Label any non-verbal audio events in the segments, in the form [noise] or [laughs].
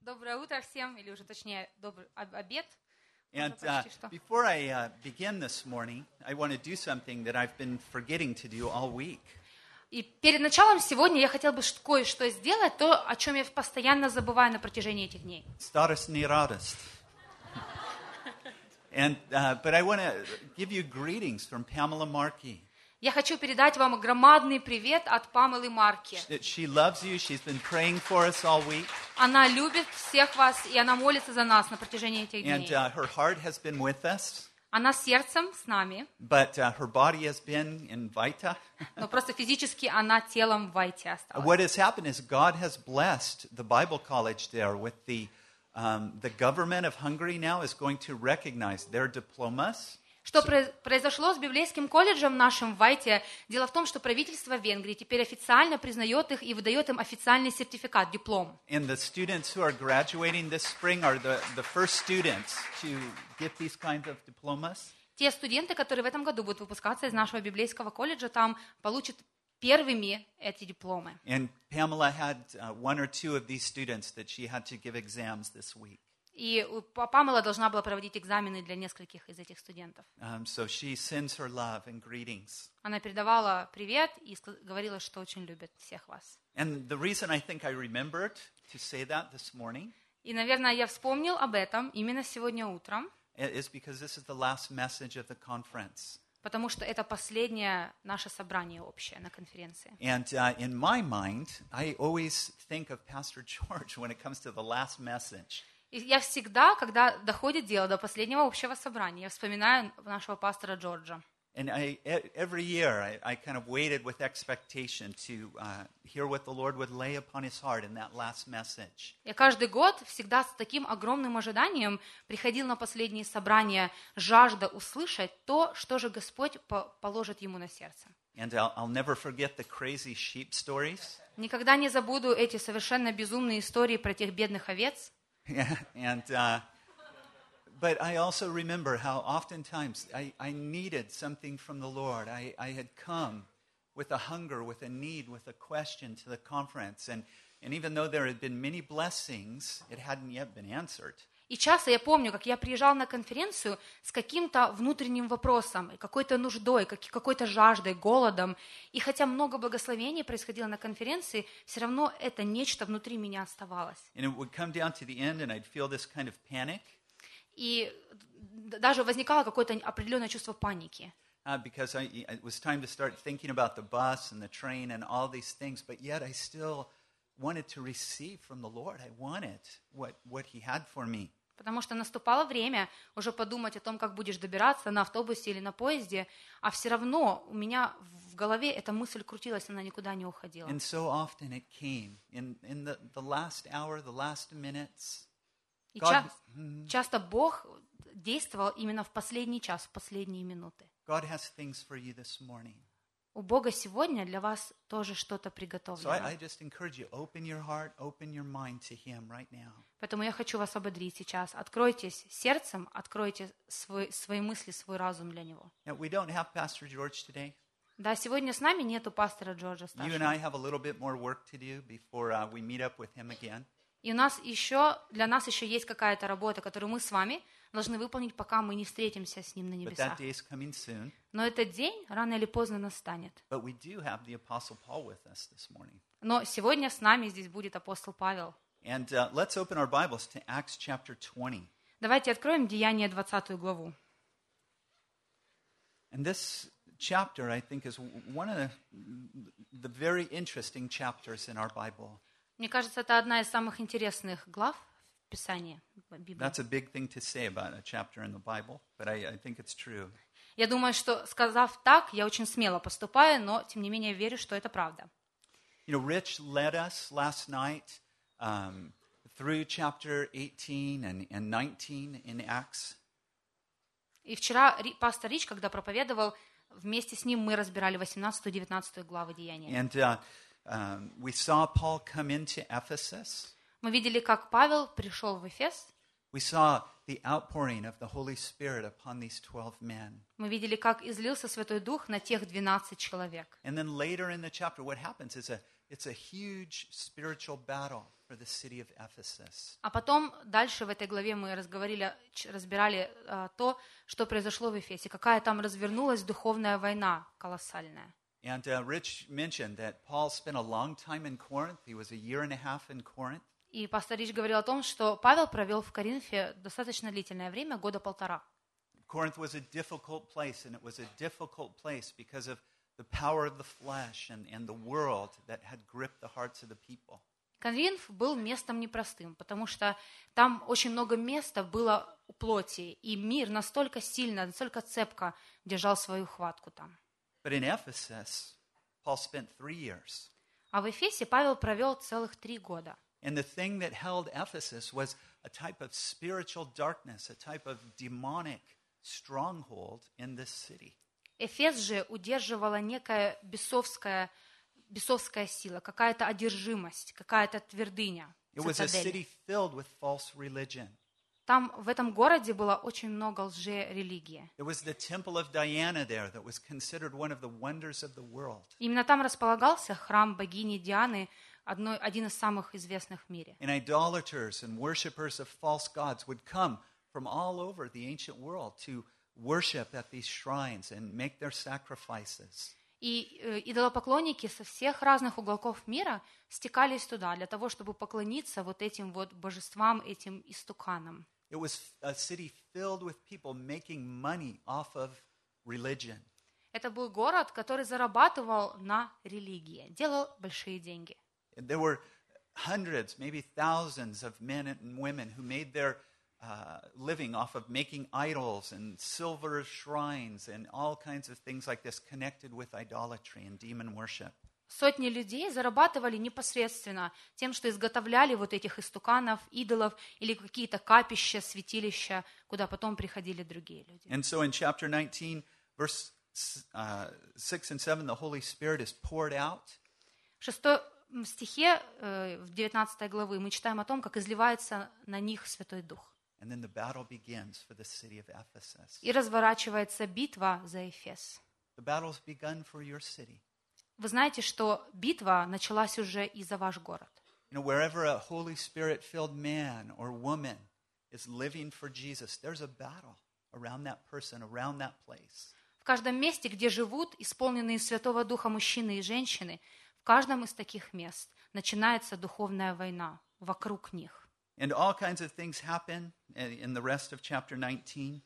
Доброе утро всем, или уже точнее добрый об- обед. And uh, before I uh, begin this morning, I want to do something that I've been forgetting to do all week. И перед началом сегодня я хотела бы кое-что сделать, то, о чем я постоянно забываю на протяжении этих дней. Status ni radist. And, uh, but I want to give you greetings from Pamela Markey. Я хочу передать вам громадный привет от Памелы Марки. That She loves you. She's been praying for us all week. Она любит всех вас, и она молится за нас на протяжении этих And дней. uh, her heart has been with us, Она сердцем с нами, but uh, her body has been in Vita. но просто физически она телом в Вайте осталась. What has happened is God has blessed the Bible college there with the, um, the government of Hungary now is going to recognize their diplomas. Что произ- произошло с библейским колледжем нашим в Вайте? Дело в том, что правительство Венгрии теперь официально признает их и выдает им официальный сертификат, диплом. And the students who are graduating this spring are the, the first students to get these kinds of diplomas. Те студенты, которые в этом году будут выпускаться из нашего библейского колледжа, там получат первыми эти дипломы. And Pamela had uh, one or two of these students that she had to give exams this week. И Памела должна была проводить экзамены для нескольких из этих студентов. Um, so she sends her love and greetings. Она передавала привет и говорила, что очень любит всех вас. And the reason I think I remembered to say that this morning И, наверное, я вспомнил об этом именно сегодня утром, is because this is the last message of the conference. потому что это последнее наше собрание общее на конференции. And uh, in my mind, I always think of Pastor [laughs] George when it comes to the last message. И я всегда, когда доходит дело до последнего общего собрания, я вспоминаю нашего пастора Джорджа. And I, e- every year, I, I kind of waited with expectation to uh, hear what the Lord would lay upon his heart in that last message. Я каждый год всегда с таким огромным ожиданием приходил на последние собрания, жажда услышать то, что же Господь по- положит ему на сердце. And I'll, I'll never forget the crazy sheep stories. Никогда не забуду эти совершенно безумные истории про тех бедных овец. [laughs] and, uh, but I also remember how oftentimes I, I needed something from the Lord. I, I had come with a hunger, with a need, with a question to the conference. And, and even though there had been many blessings, it hadn't yet been answered. И часто я помню, как я приезжал на конференцию с каким-то внутренним вопросом, какой-то нуждой, как- какой-то жаждой, голодом. И хотя много благословений происходило на конференции, все равно это нечто внутри меня оставалось. Kind of И даже возникало какое-то определенное чувство паники. uh, because I, it was time to start thinking about the bus and the train and all these things, but yet I still wanted to receive from the Lord. I wanted what, what He had for me. Потому что наступало время уже подумать о том, как будешь добираться на автобусе или на поезде, а все равно у меня в голове эта мысль крутилась, она никуда не уходила. And so often it came in, in the, the last hour, the last minutes. И God- ча- часто Бог действовал именно в последний час, в последние минуты. God has things for you this morning. У Бога сегодня для вас тоже что-то So приготовлено. I, I just encourage you, open your heart, open your mind to Him right now. Поэтому я хочу вас ободрить сейчас. Откройтесь сердцем, откройте свой, свои мысли, свой разум для Него. Now, we don't have Pastor George today. Да, сегодня с нами нету пастора Джорджа старшего. Uh. И у нас еще, для нас еще есть какая-то работа, которую мы с вами должны выполнить, пока мы не встретимся с Ним на небесах. Но этот день рано или поздно настанет. Но сегодня с нами здесь будет апостол Павел. And uh, let's open our Bibles to Acts chapter 20. Давайте откроем Деяние 20 главу. And this chapter, I think, is one of the, the very interesting chapters in our Bible. Мне кажется, это одна из самых интересных глав в Писании в Библии. That's a big thing to say about a chapter in the Bible, but I, I think it's true. Я думаю, что сказав так, я очень смело поступаю, но тем не менее верю, что это правда. You know, Rich led us last night um, through chapter 18 and, and 19 in Acts. И вчера Ри- пастор Рич, когда проповедовал, вместе с ним мы разбирали 18-19 главы Деяния. And uh, um, we saw Paul come into Ephesus. Мы видели, как Павел пришел в Эфес, We saw the outpouring of the Holy Spirit upon these 12 men. Мы видели, как излился Святой Дух на тех 12 человек. And then later in the chapter, what happens is a, it's a huge spiritual battle for the city of Ephesus. А потом дальше в этой главе мы разговорили, ч- разбирали а, то, что произошло в Эфесе, какая там развернулась духовная война колоссальная. And uh, Rich mentioned that Paul spent a long time in Corinth. He was a year and a half in Corinth. И пастор Рич говорил о том, что Павел провел в Коринфе достаточно длительное время, года полтора. Corinth was a difficult place, and it was a difficult place because of the power of the flesh and, and the world that had gripped the hearts of the people. Коринф был местом непростым, потому что там очень много места было у плоти, и мир настолько сильно, настолько цепко держал свою хватку там. But in Ephesus, Paul spent three years. А в Эфесе Павел провел целых три года. And the thing that held Ephesus was a type of spiritual darkness, a type of demonic stronghold in this city. Эфес же удерживала некая бесовская, бесовская сила, какая-то одержимость, какая-то твердыня. It was a цитадель. city filled with false religion. Там в этом городе было очень много лже-религии. Именно там располагался храм богини Дианы, одной, один из самых известных в мире. And idolaters and worshippers of false gods would come from all over the ancient world to worship at these shrines and make their sacrifices. И э, идолопоклонники со всех разных уголков мира стекались туда для того, чтобы поклониться вот этим вот божествам, этим истуканам. It was a city filled with people making money off of religion. Это был город, который зарабатывал на религии, делал большие деньги. And There were hundreds, maybe thousands of men and women who made their uh, living off of making idols and silver shrines and all kinds of things like this connected with idolatry and demon worship. Сотни людей зарабатывали непосредственно тем, что изготовляли вот этих истуканов, идолов или какие-то капища, святилища, куда потом приходили другие люди. And so in chapter 19, verse uh, 6 and 7, the Holy Spirit is poured out. В шестом стихе э, в 19 главы мы читаем о том, как изливается на них Святой Дух. And then the battle begins for the city of Ephesus. И разворачивается битва за Эфес. The battle's begun for your city. Вы знаете, что битва началась уже и за ваш город. You know, wherever a Holy Spirit filled man or woman is living for Jesus, there's a battle around that person, around that place. В каждом месте, где живут исполненные Святого Духа мужчины и женщины, в каждом из таких мест начинается духовная война вокруг них. And all kinds of things happen in the rest of chapter 19.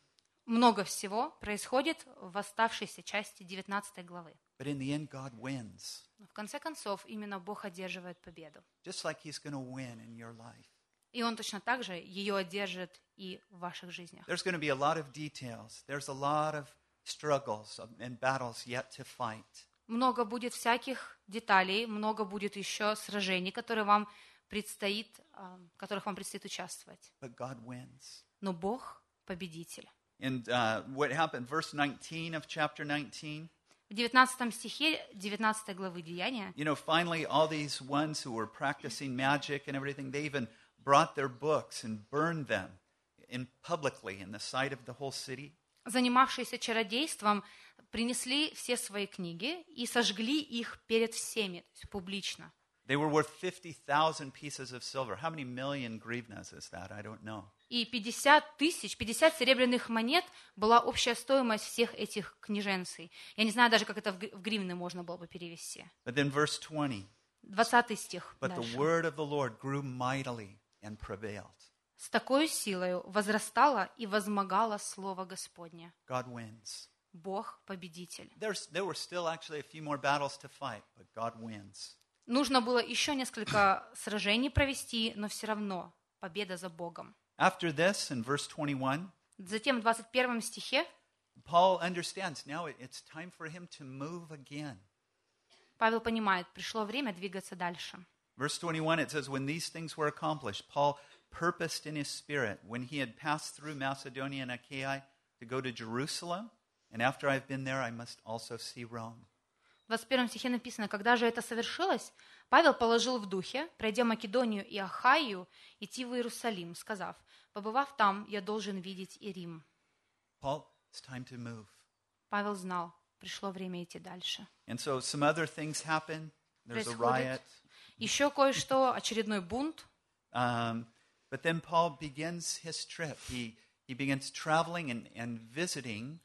Много всего происходит в оставшейся части 19 главы. But in the end, God wins, в конце концов, именно Бог одерживает победу. just like He's going to win in your life. И Он точно так же ее одержит и в ваших жизнях. There's going to be a lot of details. There's a lot of struggles and battles yet to fight. Много будет всяких деталей, много будет еще сражений, которые вам предстоит, а, в которых вам предстоит участвовать. But God wins. Но Бог победитель. And uh, what happened, verse 19 of chapter 19, В 19 стихе 19 главы Деяния you know, finally, all these ones who were practicing magic and everything, they even brought their books and burned them in publicly in the sight of the whole city. занимавшиеся чародейством, принесли все свои книги и сожгли их перед всеми, то есть публично. They were worth 50,000 pieces of silver. How many million grivnas is that? I don't know. И 50 тысяч, 50 серебряных монет была общая стоимость всех этих книженций. Я не знаю даже, как это в гри- в гривны можно было бы перевести. But then verse 20, 20 стих but the дальше. word of the Lord grew mightily and prevailed. «С такой силою возрастало и возмогало Слово Господне». God wins. Бог победитель. There's, there were still actually a few more battles to fight, but God wins. Нужно было еще несколько сражений провести, но все равно победа за Богом. After this, in verse 21, Затем в 21 стихе Paul understands now it- it's time for him to move again. Павел понимает, пришло время двигаться дальше. Verse 21, it says, When these things were accomplished, Paul purposed in his spirit, when he had passed through Macedonia and Achaia, to go to Jerusalem, and after I've been there, I must also see Rome. В 21 стихе написано, «Когда же это совершилось, Павел положил в духе, пройдя Македонию и Ахаю, идти в Иерусалим, сказав, «Побывав там, я должен видеть и Рим». Paul, it's time to move. Павел знал, пришло время идти дальше. And so some other things happen. There's a riot. Еще кое-что, очередной бунт. Um, but then Paul begins his trip. He, he begins traveling and, and visiting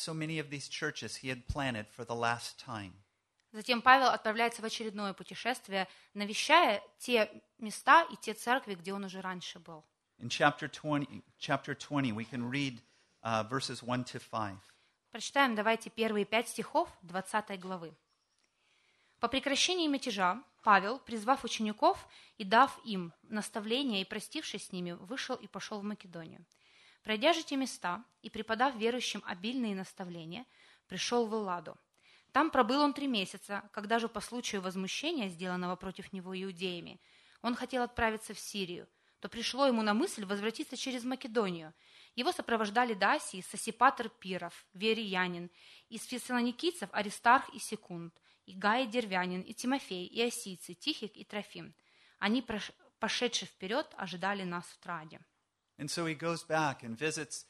so many of these churches he had planted for the last time. Затем Павел отправляется в очередное путешествие, навещая те места и те церкви, где он уже раньше был. In chapter 20, chapter 20 we can read uh, verses 1 to 5. Прочитаем давайте первые пять стихов 20 главы. По прекращении мятежа Павел, призвав учеников и дав им наставления и простившись с ними, вышел и пошел в Македонию. Пройдя же те места и преподав верующим обильные наставления, пришел в Элладу. Там пробыл он три месяца, когда же по случаю возмущения, сделанного против него иудеями, он хотел отправиться в Сирию, то пришло ему на мысль возвратиться через Македонию. Его сопровождали до Асии Сосипатр Пиров, Вериянин, из фессалоникийцев Аристарх и Секунд, и Гай Дервянин, и Тимофей, и Осийцы, Тихик и Трофим. Они, пошедшие вперед, ожидали нас в Траде. And so he goes back and visits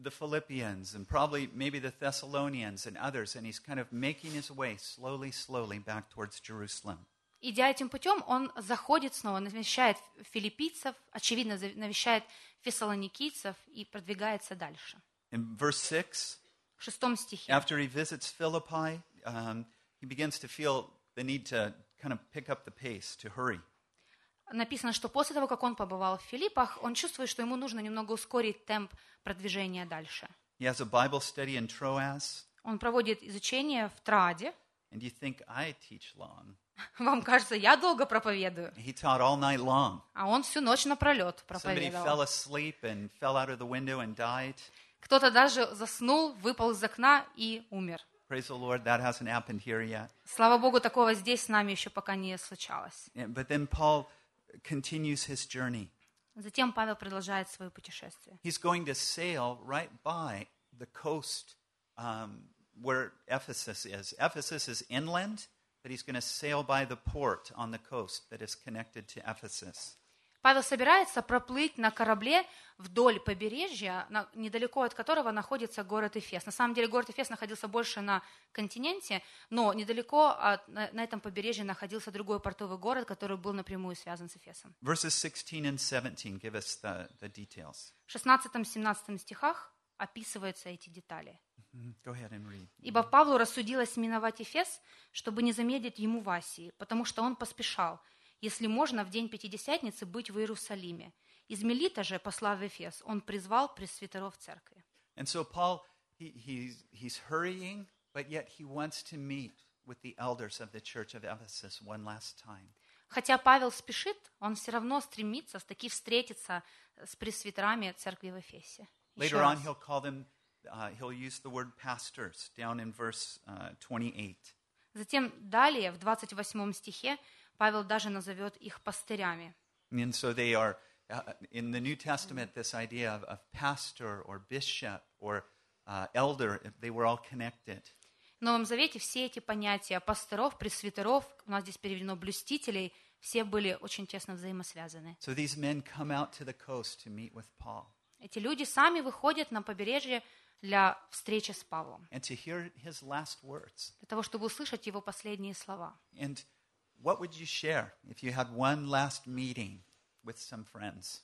the Philippians and probably maybe the Thessalonians and others, and he's kind of making his way slowly, slowly back towards Jerusalem. Идя этим путем, он заходит снова, навещает филиппийцев, очевидно, за- навещает фессалоникийцев и продвигается дальше. In verse 6, В шестом стихе. after he visits Philippi, um, he begins to feel the need to kind of pick up the pace, to hurry. Написано, что после того, как он побывал в Филиппах, он чувствует, что ему нужно немного ускорить темп продвижения дальше. He has a Bible study in Troas, Он проводит изучение в Траде. and you think, I teach long. [laughs] Вам кажется, я долго проповедую, He taught all night long. а он всю ночь напролет Somebody fell проповедовал. asleep and fell out of the window and died. Кто-то даже заснул, выпал из окна и умер. Praise the Lord, that hasn't happened here yet. Слава Богу, такого здесь с нами еще пока не случалось. But then Paul continues his journey. Затем Павел продолжает свое путешествие. He's going to sail right by the coast um, where Ephesus is. Ephesus is inland, but he's going to sail by the port on the coast that is connected to Ephesus. Павел собирается проплыть на корабле вдоль побережья, недалеко от которого находится город Эфес. На самом деле город Эфес находился больше на континенте, но недалеко от- на, на этом побережье находился другой портовый город, который был напрямую связан с Эфесом. Verses 16 and 17 give us the, the details. В 16-17 стихах описываются эти детали. Mhm. Go ahead and read. «Ибо Павлу рассудилось миновать Эфес, чтобы не замедлить ему в Асии, потому что он поспешал, если можно, в день Пятидесятницы быть в Иерусалиме. Из Мелита же, послав в Эфес, он призвал пресвитеров церкви». And so Paul, he, he's, he's hurrying, but yet he wants to meet with the elders of the church of Ephesus one last time. Хотя Павел спешит, он все равно стремится таки встретиться с пресвитерами церкви в Эфесе. Later on, he'll call them, uh, he'll use the word pastors down in verse uh, 28. Затем далее, в 28 стихе, Павел даже назовет их пастырями. And so they are, uh, in the New Testament, this idea of, of pastor or bishop or uh, elder, they were all connected. В Новом Завете все эти понятия пасторов, пресвитеров, у нас здесь переведено блюстителей, все были очень тесно взаимосвязаны. So these men come out to the coast to meet with Paul Эти люди сами выходят на побережье для встречи с Павлом, and to hear his last words. для того, чтобы услышать его последние слова. And what would you share if you had one last meeting with some friends?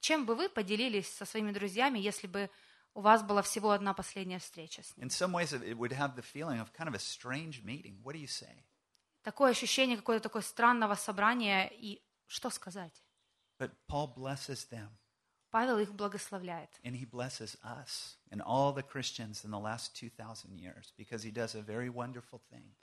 Чем бы вы поделились со своими друзьями, если бы у вас была всего одна последняя встреча с ним? In some ways, it it would have the feeling of kind of a strange meeting. What do you say? Такое ощущение какое-то такое странного собрания, и что сказать? But Paul blesses them, Павел их благословляет. and he blesses us and all the Christians in the last 2,000 years because he does a very wonderful thing.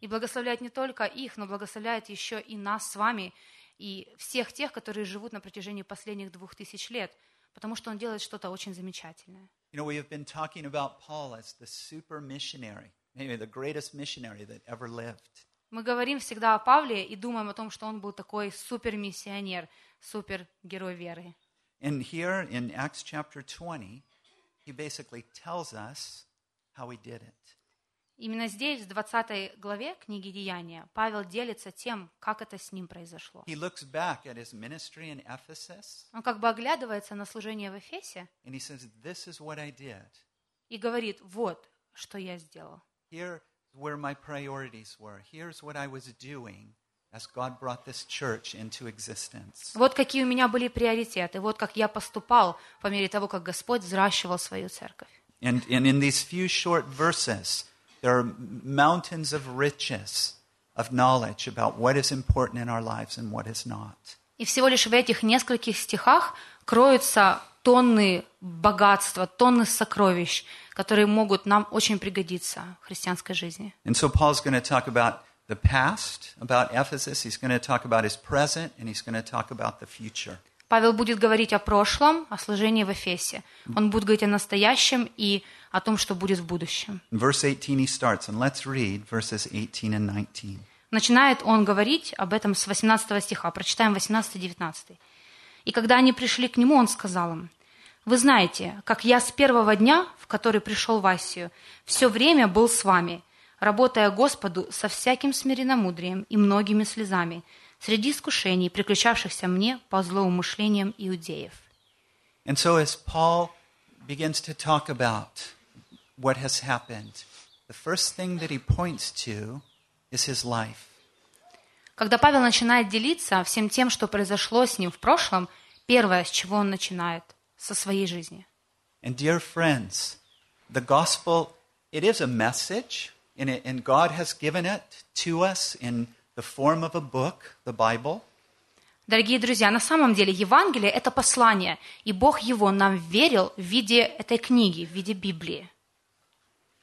И благословляет не только их, но благословляет еще и нас с вами, и всех тех, которые живут на протяжении последних двух тысяч лет, потому что он делает что-то очень замечательное. You know, we have been talking about Paul as the super missionary, maybe the greatest missionary that ever lived. Мы говорим всегда о Павле и думаем о том, что он был такой супер-миссионер, супер-герой веры. And here in Acts chapter 20, he basically tells us how he did it. Именно здесь, в 20 главе книги Деяния, Павел делится тем, как это с ним произошло. Он как бы оглядывается на служение в Эфесе и говорит, вот, что я сделал. Here's where my priorities were. Here's what I was doing as God brought this church into existence. Вот какие у меня были приоритеты, вот как я поступал по мере того, как Господь взращивал свою церковь. And, and in these few short verses, there are mountains of riches of knowledge about what is important in our lives and what is not. И всего лишь в этих нескольких стихах кроются тонны богатства, тонны сокровищ, которые могут нам очень пригодиться в христианской жизни. And so Paul's going to talk about the past, about Ephesus. He's going to talk about his present, and he's going to talk about the future. Павел будет говорить о прошлом, о служении в Эфесе. Он будет говорить о настоящем и о том, что будет в будущем. In verse 18, he starts, and let's read verses 18 and 19. Начинает он говорить об этом с 18 стиха. Прочитаем 18-19. «И когда они пришли к нему, он сказал им, «Вы знаете, как я с первого дня, в который пришел в Асию, все время был с вами, работая Господу со всяким смиренномудрием и многими слезами, среди искушений, приключавшихся мне по злоумышлениям иудеев». And so, as Paul begins to talk about what has happened, the first thing that he points to is his life. Когда Павел начинает делиться всем тем, что произошло с ним в прошлом, первое, с чего он начинает, со своей жизни. And, dear friends, the gospel, it is a message, and, it, and God has given it to us in the form of a book, the Bible. Дорогие друзья, на самом деле Евангелие – это послание, и Бог его нам верил в виде этой книги, в виде Библии.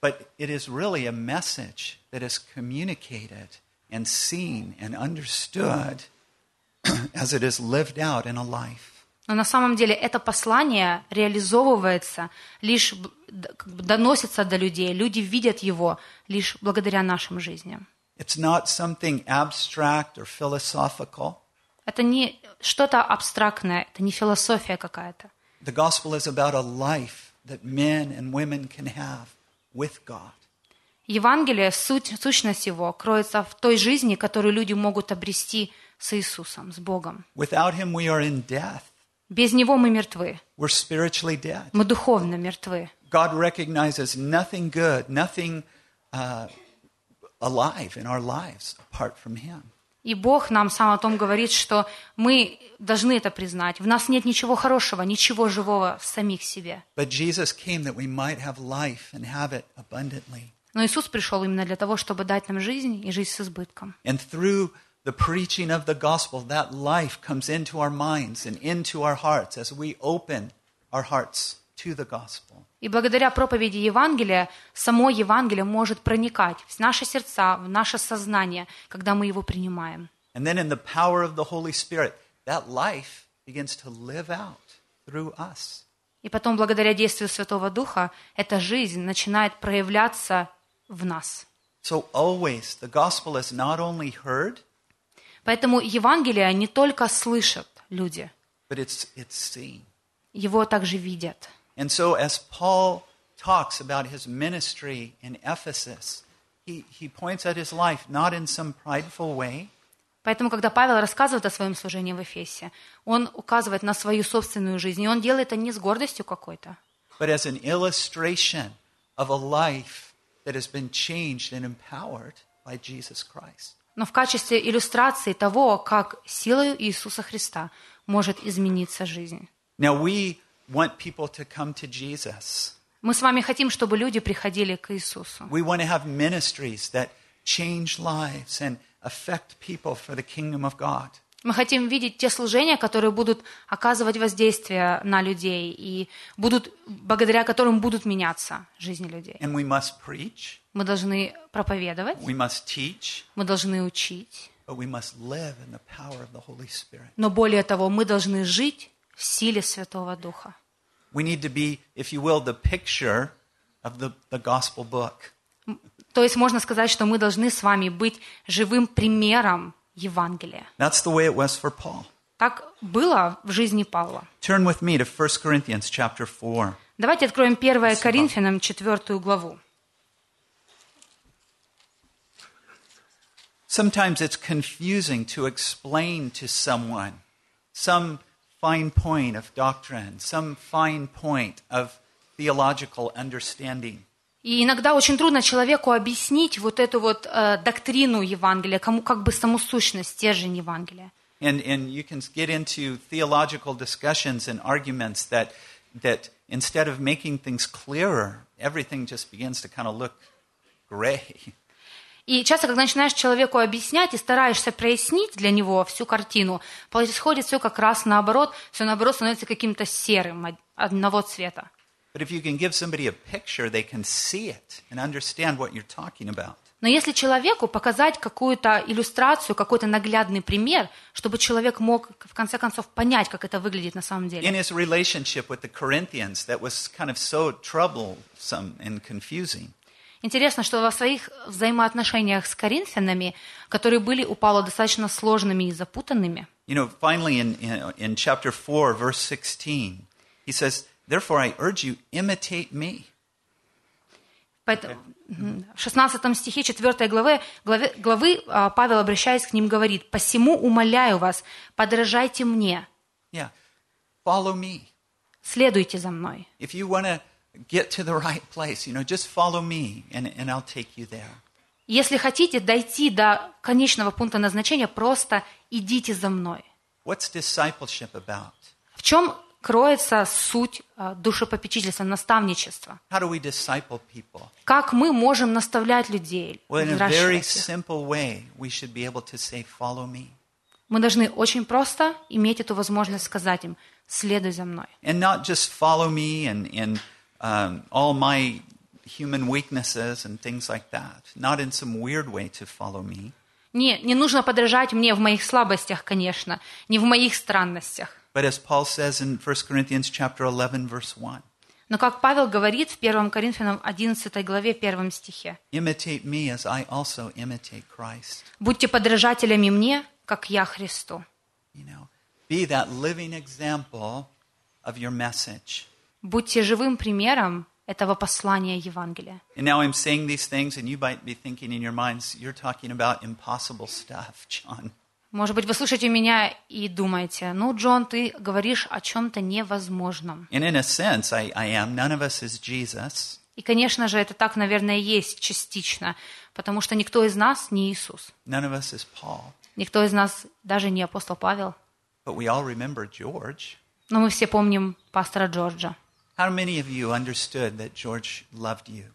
But it is really a message that is communicated and seen and understood [clears throat] as it is lived out in a life. Но на самом деле это послание реализовывается лишь, доносится до людей, люди видят его лишь благодаря нашим жизням. It's not something abstract or philosophical. Это не что-то абстрактное, это не философия какая-то. The gospel is about a life that men and women can have with God. Евангелие, суть, сущность его, кроется в той жизни, которую люди могут обрести с Иисусом, с Богом. Without him, we are in death. Без Него мы мертвы, We're spiritually dead. мы духовно мертвы. God recognizes nothing good, nothing uh, alive in our lives apart from him. И Бог нам сам о том говорит, что мы должны это признать. В нас нет ничего хорошего, ничего живого в самих себе. But Jesus came that we might have life and have it abundantly. Но Иисус пришел именно для того, чтобы дать нам жизнь и жизнь с избытком. And through the preaching of the gospel, that life comes into our minds and into our hearts as we open our hearts to the gospel. И благодаря проповеди Евангелия, само Евангелие может проникать в наши сердца, в наше сознание, когда мы его принимаем. And then in the power of the Holy Spirit, that life begins to live out through us. И потом, благодаря действию Святого Духа, эта жизнь начинает проявляться в нас. So always, the gospel is not only heard, Поэтому Евангелие не только слышат люди, but it's, it's seen. его также видят. And so, as Paul talks about his ministry in Ephesus, he, he points at his life not in some prideful way, Поэтому, когда Павел рассказывает о своем служении в Эфесе, он указывает на свою собственную жизнь, и он делает это не с гордостью какой-то, but as an illustration of a life that has been changed and empowered by Jesus Christ. но в качестве иллюстрации того, как силою Иисуса Христа может измениться жизнь. Now, we want people to come to Jesus. Мы с вами хотим, чтобы люди приходили к Иисусу. We want to have ministries that change lives and affect people for the kingdom of God. Мы хотим видеть те служения, которые будут оказывать воздействие на людей и будут, благодаря которым будут меняться жизни людей. And we must preach, Мы должны проповедовать, we must teach, мы должны учить, but we must live in the power of the Holy Spirit. но более того, мы должны жить в силе Святого Духа. We need to be, if you will, the picture of the, the gospel book. То есть можно сказать, что мы должны с вами быть живым примером Евангелия. That's the way it was for Paul. Так было в жизни Павла. Turn with me to 1 Corinthians chapter 4. Давайте откроем 1 Коринфянам 4 главу. Sometimes it's confusing to explain to someone some fine point of doctrine, some fine point of theological understanding. И иногда очень трудно человеку объяснить вот эту вот э, доктрину Евангелия, кому как бы саму сущность, стержень Евангелия. And, and you can get into theological discussions and arguments that, that instead of making things clearer, everything just begins to kind of look gray. [laughs] И часто, когда начинаешь человеку объяснять и стараешься прояснить для него всю картину, происходит все как раз наоборот, все наоборот становится каким-то серым, од- одного цвета. Но если человеку показать какую-то иллюстрацию, какой-то наглядный пример, чтобы человек мог в конце концов понять, как это выглядит на самом деле. In his relationship with the Corinthians, that was kind of so troublesome and confusing. Интересно, что во своих взаимоотношениях с коринфянами, которые были у Павла достаточно сложными и запутанными, You know, finally in, in, in chapter 4, verse 16, he says, Therefore I urge you, imitate me. Поэтому в 16 стихе 4 главы, главы а, Павел, обращаясь к ним, говорит, «Посему умоляю вас, подражайте мне, Yeah, follow me. следуйте за мной». If you want to get to the [laughs] right place, you know, just follow me and, and I'll take you there. Если хотите дойти до конечного пункта назначения, просто идите за мной. What's discipleship about? В чем кроется суть а, душепопечительства, наставничества? How do we disciple people? Как мы можем наставлять людей, Well, in a very взращивать их? simple way, we should be able to say, Follow me. Мы должны очень просто иметь эту возможность сказать им, следуй за мной. And not just follow me and, and um, all my human weaknesses and things like that. Not in some weird way to follow me. Не, не нужно подражать мне в моих слабостях, конечно, не в моих странностях. But as Paul says in 1 Corinthians chapter 11, verse 1, Но как Павел говорит в 1 Коринфянам 11 главе 1 стихе, imitate me as I also imitate Christ. «Будьте подражателями мне, как я Христу». You know, be that living example of your message. Будьте живым примером этого послания Евангелия. And now I'm saying these things, and you might be thinking in your minds, you're talking about impossible stuff, [laughs] John. Может быть, вы слушаете меня и думаете, ну, Джон, ты говоришь о чем-то невозможном. And in a sense, I, I am. None of us is Jesus. И, конечно же, это так, наверное, есть частично, потому что никто из нас не Иисус. None of us is Paul. Никто из нас даже не апостол Павел. But we all remember George. Но мы все помним пастора Джорджа. How many of you understood that George loved you?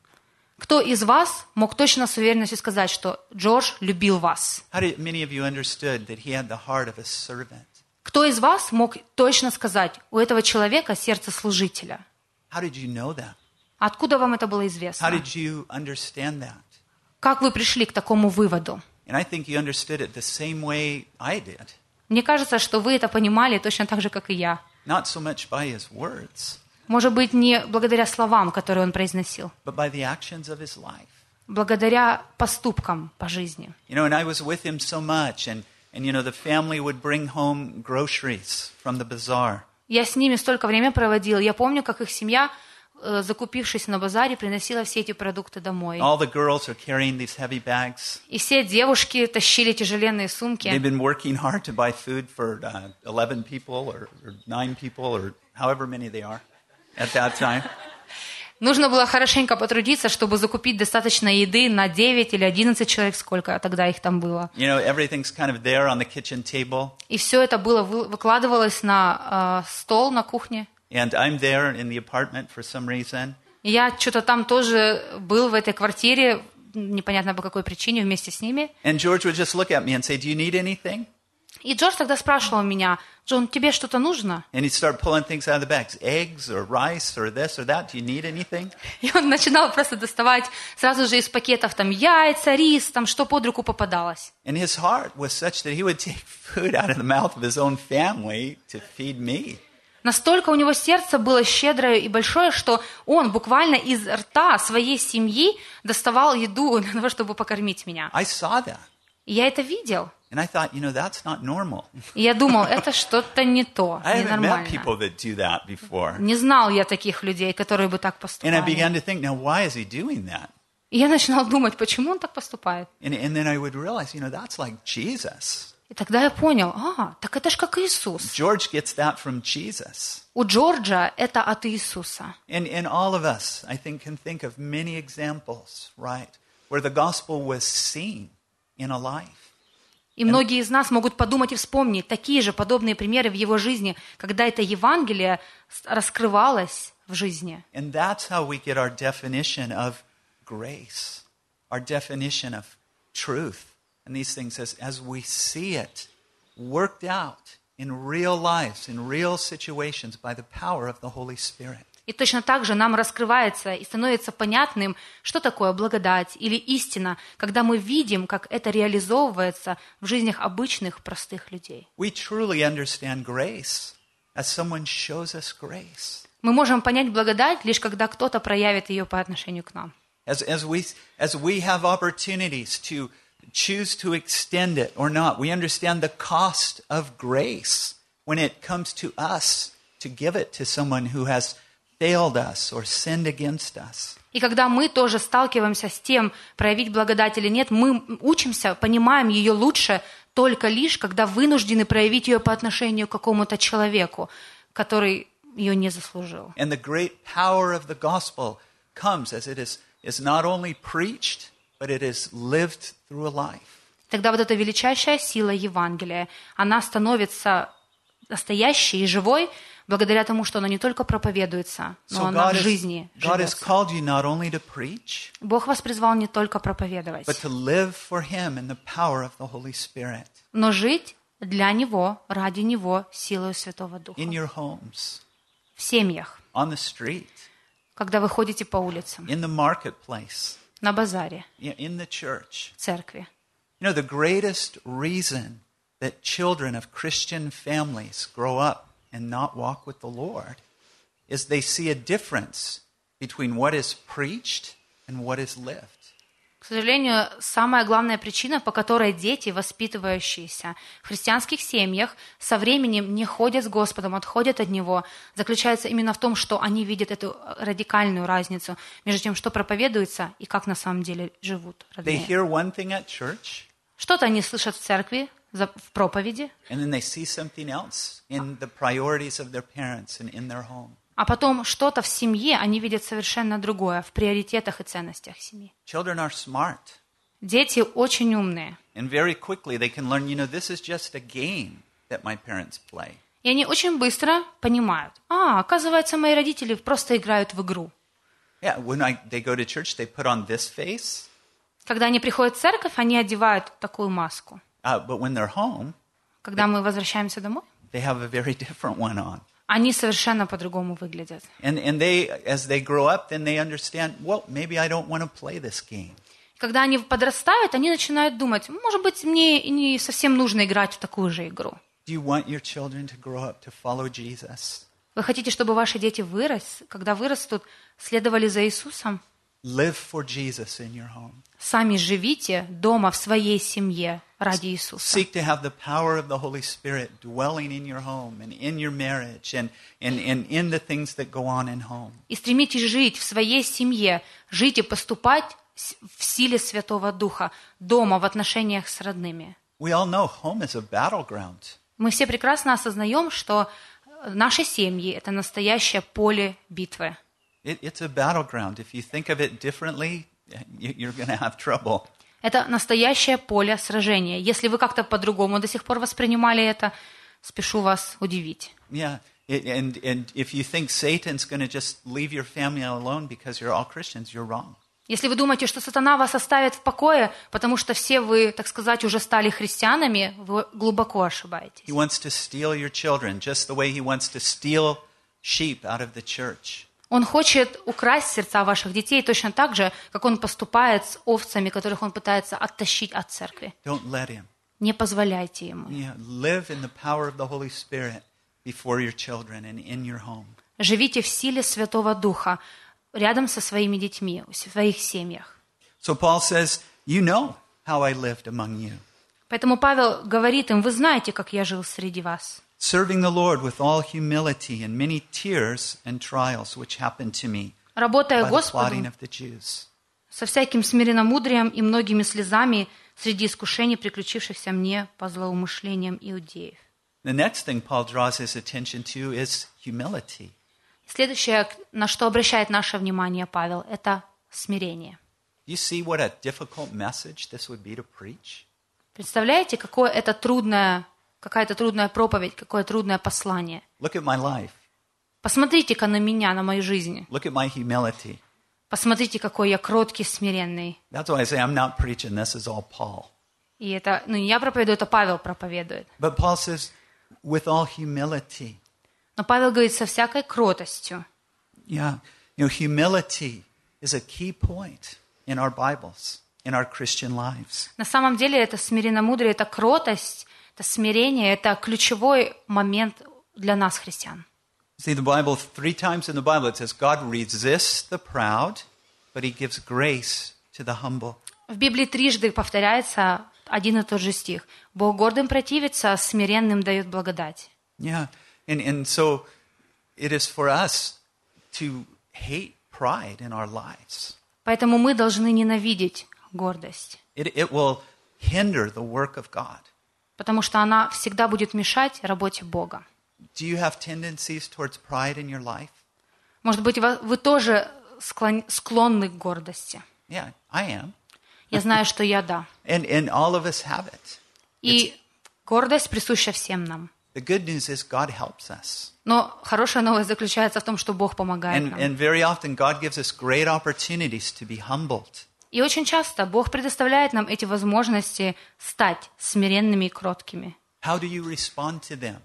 Кто из вас мог точно с уверенностью сказать, что Джордж любил вас? How did many of you understood that he had the heart of a servant? Кто из вас мог точно сказать, у этого человека сердце служителя? How did you know that? Откуда вам это было How известно? did you understand that? Как вы пришли к такому выводу? And I think you understood it the same way I did. Мне кажется, что вы это понимали точно так же, как и я. Not so much by his words, Может быть, не благодаря словам, которые он произносил, but by the actions of his life. благодаря поступкам по жизни. You know, and I was with him so much, and, and you know, the family would bring home groceries from the bazaar. Я с ними столько времени проводил. Я помню, как их семья, э, закупившись на базаре, приносила все эти продукты домой. All the girls are carrying these heavy bags. И все девушки тащили тяжеленные сумки. They've been working hard to buy food for 11 people or, or 9 people or however many they are at that time. Нужно было хорошенько потрудиться, чтобы закупить достаточно еды на 9 или 11 человек, сколько тогда их там было. You know, everything's kind of there on the kitchen table, И все это было вы- выкладывалось на э, стол на кухне. and I'm there in the apartment for some reason. И я что-то там тоже был в этой квартире, непонятно по какой причине, вместе с ними. And George would just look at me and say, Do you need anything? И Джордж тогда спрашивал меня, Джон, тебе что-то нужно? And he'd start pulling things out of the bags eggs or rice or this or that. Do you need anything? [laughs] И он начинал просто доставать сразу же из пакетов там яйца, рис, там что под руку попадалось. And his heart was such that he would [laughs] take food out of the mouth of his own family to feed me. Настолько у него сердце было щедрое и большое, что он буквально из рта своей семьи доставал еду [laughs] для того, чтобы покормить меня. I saw that. И я это видел. And I thought, you know, that's not normal. И я думал, это что-то не то, [laughs] I haven't met ненормально. people that do that before. Не знал я таких людей, которые бы так And I поступали. began to think, now, why is he doing that? И я начинала думать, почему он так поступает. And, and then I would realize, you know, that's like Jesus. И тогда я понял, а, так это ж как Иисус. George gets that from Jesus. У Джорджа это от Иисуса. And, and all of us, I think, can think of many examples, right, where the gospel was seen in a life. И многие из нас могут подумать и вспомнить такие же подобные примеры в его жизни, когда это Евангелие раскрывалось в жизни. Spirit. И точно так же нам раскрывается и становится понятным, что такое благодать или истина, когда мы видим, как это реализовывается в жизнях обычных простых людей. We truly understand grace as someone shows us grace. Мы можем понять благодать лишь когда кто-то проявит ее по отношению к нам. As, as, we, as we have opportunities to choose to extend it or not, we understand the cost of grace when it comes to us to give it to someone who has failed us or sinned against us. И когда мы тоже сталкиваемся с тем, проявить благодать или нет, мы учимся, понимаем ее лучше только лишь, когда вынуждены проявить ее по отношению к какому-то человеку, который ее не заслужил. And the great power of the gospel comes as it is, is not only preached, but it is lived through a life. Тогда вот эта величайшая сила Евангелия, она становится настоящей и живой благодаря тому, что она не только проповедуется, но So God в жизни God has живется. called you not only to preach, Бог вас призвал не только проповедовать, but to live for Him in the power of the Holy Spirit но жить для Него, ради Него, силой Святого Духа. in your homes, В семьях, on the street, когда вы ходите по улицам, in the marketplace, на базаре, i- in the church. в церкви. You know, the greatest reason that children of Christian families grow up and not walk with the Lord is they see a difference between what is preached and what is lived. К сожалению, самая главная причина, по которой дети, воспитывающиеся в христианских семьях, со временем не ходят с Господом, отходят от Него, заключается именно в том, что они видят эту радикальную разницу между тем, что проповедуется и как на самом деле живут They родные. hear one thing at church, Что-то они слышат в церкви, в проповеди, а потом что-то в семье они видят совершенно другое, в приоритетах и ценностях семьи. Дети очень умные. learn, you know. И они очень быстро понимают, а, оказывается, мои родители просто играют в игру. Yeah, when I, they go to church, they put on this face, Когда они приходят в церковь, они одевают такую маску. Uh, but when they're home, Когда мы возвращаемся домой, they have a very [laughs] different one on. они совершенно по-другому выглядят. And, and they, as they grow up, then they understand, well, maybe I don't want to play this game. Когда они подрастают, они начинают думать, может быть, мне не совсем нужно играть в такую же игру. Do you want your children to grow up to follow Jesus? Вы хотите, чтобы ваши дети вырос, когда вырастут, следовали за Иисусом? Live for Jesus in your home. Сами живите дома в своей семье ради Иисуса. Seek to have the power of the Holy Spirit dwelling in your home and in your marriage and, and, and in the things that go on in home. И стремитесь жить в своей семье, жить и поступать в силе Святого Духа, дома, в отношениях с родными. We all know home is a battleground. Мы все прекрасно осознаем, что э, наши семьи – это настоящее поле битвы. It, it's a battleground. If you think of it differently, you- you're going to have trouble. Это настоящее поле сражения. Если вы как-то по-другому до сих пор воспринимали это, спешу вас удивить. Yeah. It, and, and if you think Satan's going to just leave your family alone because you're all Christians, you're wrong. Если вы думаете, что сатана вас оставит в покое, потому что все вы, так сказать, уже стали христианами, вы глубоко ошибаетесь. He wants to steal your children just the way he wants to steal sheep out of the church. Он хочет украсть сердца ваших детей точно так же, как он поступает с овцами, которых он пытается оттащить от церкви. Don't let him. Не позволяйте ему. Живите в силе Святого Духа рядом со своими детьми, в своих семьях. So Paul says, You know how I lived among you, Поэтому Павел говорит им, вы знаете, как я жил среди вас, serving the Lord with all humility and many tears and trials which happened to me работая by the plotting Господу of the Jews. со всяким смиренномудрием и многими слезами среди искушений, приключившихся мне по злоумышлениям иудеев. The next thing Paul draws his attention to is humility. Следующее, на что обращает наше внимание Павел, это смирение. You see what a difficult message this would be to preach? Представляете, какое это трудное, какая-то трудная проповедь, какое трудное послание. Look at my life. Посмотрите-ка на меня, на мою жизнь. Look at my humility. Посмотрите, какой я кроткий, смиренный. That's why I say I'm not preaching. This is all Paul. И это, ну, не я проповедую, это Павел проповедует. But Paul says, with all humility. Но Павел говорит со всякой кротостью. Yeah. You know, humility is a key point in our Bibles, in our Christian lives. На самом деле это смиренномудрие, это кротость, это смирение, это ключевой момент для нас, христиан. See, the Bible, three times in the Bible, it says God resists the proud, but he gives grace to the humble. В Библии трижды повторяется один и тот же стих. Бог гордым противится, смиренным дает благодать. Yeah. And, and so it is for us to hate pride in our lives. Поэтому мы должны ненавидеть гордость, It, it will hinder the work of God. Потому что она всегда будет мешать работе Бога. Do you have tendencies towards pride in your life? Может быть, вы вы тоже склон- склонны к гордости. Yeah, I am. Я знаю, что я да. And, and all of us have it. И гордость присуща всем нам. The good news is God helps us. Но хорошая новость заключается в том, что Бог помогает And, нам. and very often, God gives us great opportunities to be humbled. И очень часто Бог предоставляет нам эти возможности стать смиренными и кроткими. How do you respond to them?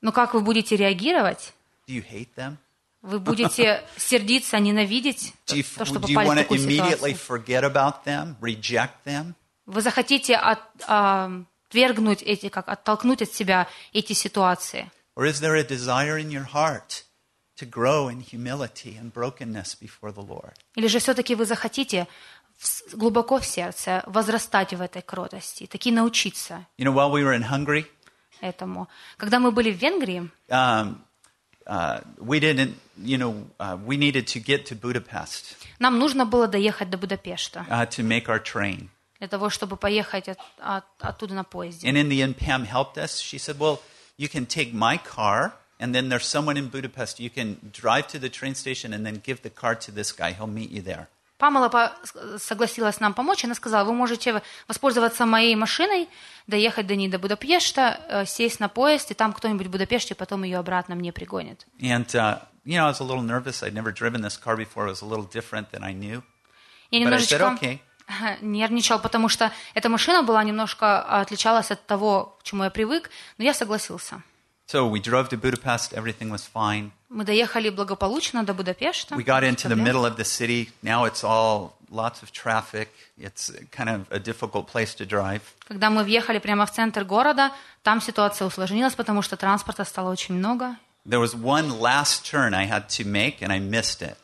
Но как вы будете реагировать? Do you hate them? Вы будете [laughs] сердиться, ненавидеть you, то, что попали в такую ситуацию? forget about them, reject them? Вы захотите от- отвергнуть эти, как оттолкнуть от себя эти ситуации? Or is there a desire in your heart to grow in humility and brokenness before the Lord? Или же все-таки вы захотите глубоко в сердце возрастать в этой кротости, таки научиться You know, while we were in Hungary, этому? Когда мы были в Венгрии, um, uh, we didn't, you know, uh, we needed to get to Budapest нам нужно было доехать до Будапешта uh, to make our train. для того, чтобы поехать от- от- оттуда на поезде. And in the end, Pam helped us. She said, Well, you can take my car, and then there's someone in Budapest. You can drive to the train station and then give the car to this guy. He'll meet you there. Памела согласилась нам помочь. Она сказала, вы можете воспользоваться моей машиной, доехать до ней до Будапешта, э, сесть на поезд, и там кто-нибудь в Будапеште потом ее обратно мне пригонит. And, uh, you know, I was a little nervous. I'd never driven this car before. It was a little different than I knew. Я But I said, немножечко okay. [laughs] нервничал, потому что эта машина была немножко отличалась от того, к чему я привык, но я согласился. So we drove to Budapest. Everything was fine. Мы доехали благополучно до Будапешта. We got into the middle of the city. Now it's all lots of traffic. It's kind of a difficult place to drive. Когда мы въехали прямо в центр города, там ситуация усложнилась, потому что транспорта стало очень много. There was one last turn I had to make, and I missed it.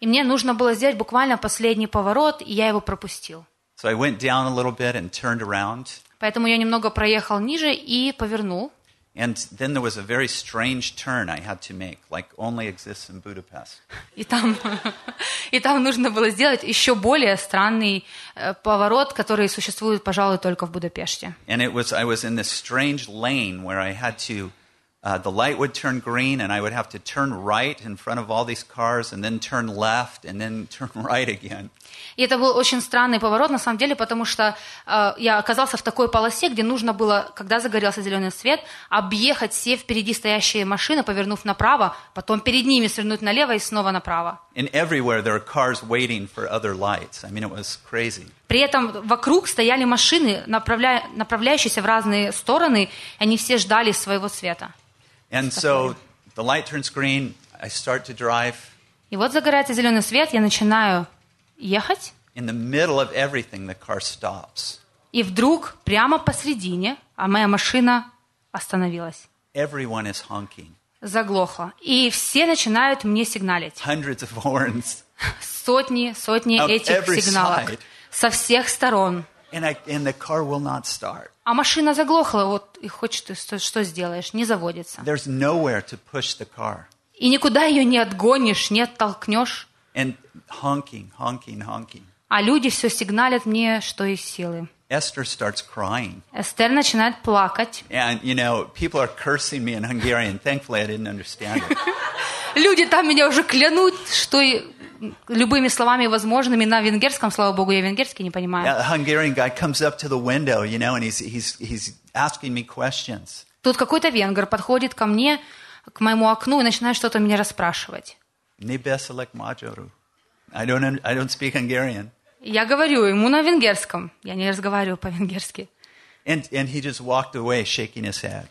И мне нужно было сделать буквально последний поворот, и я его пропустил. So I went down a little bit and turned around. Поэтому я немного проехал ниже и повернул. And then there was a very strange turn I had to make, like only exists in Budapest. И там, [laughs] и там нужно было сделать еще более странный э, поворот, который существует, пожалуй, только в Будапеште. And it was I was in this strange lane where I had to uh, the light would turn green and I would have to turn right in front of all these cars and then turn left and then [laughs] turn right again. И это был очень странный поворот, на самом деле, потому что э, я оказался в такой полосе, где нужно было, когда загорелся зеленый свет, объехать все впереди стоящие машины, повернув направо, потом перед ними свернуть налево и снова направо. При этом вокруг стояли машины, направля... направляющиеся в разные стороны, и они все ждали своего света. And so the light turns green. I start to drive. И вот загорается зеленый свет, я начинаю ехать, In the middle of everything, the car stops. и вдруг прямо посредине, а моя машина остановилась, Everyone is honking. заглохла. И все начинают мне сигналить. Hundreds of horns. Сотни, сотни Of этих side. со всех сторон. And, I, and the car will not start. А машина заглохла, вот и хочешь ты что, что сделаешь, не заводится. There's nowhere to push the car. И никуда ее не отгонишь, не оттолкнешь. And honking, honking, honking. А люди все сигналят мне, что из силы. Esther starts crying. Эстер начинает плакать. And, you know, people are cursing me in Hungarian. Thankfully, I didn't understand it. [laughs] Люди там меня уже клянут, что любыми словами возможными на венгерском, слава богу, я венгерский не понимаю. A Hungarian guy comes up to the window, you know, and he's, he's, he's asking me questions. Тут какой-то венгер подходит ко мне, к моему окну и начинает что-то меня расспрашивать. "Ne beselek majoru." I don't, un- I don't speak Hungarian. Я говорю ему на венгерском. Я не разговариваю по-венгерски. And, and he just walked away shaking his head.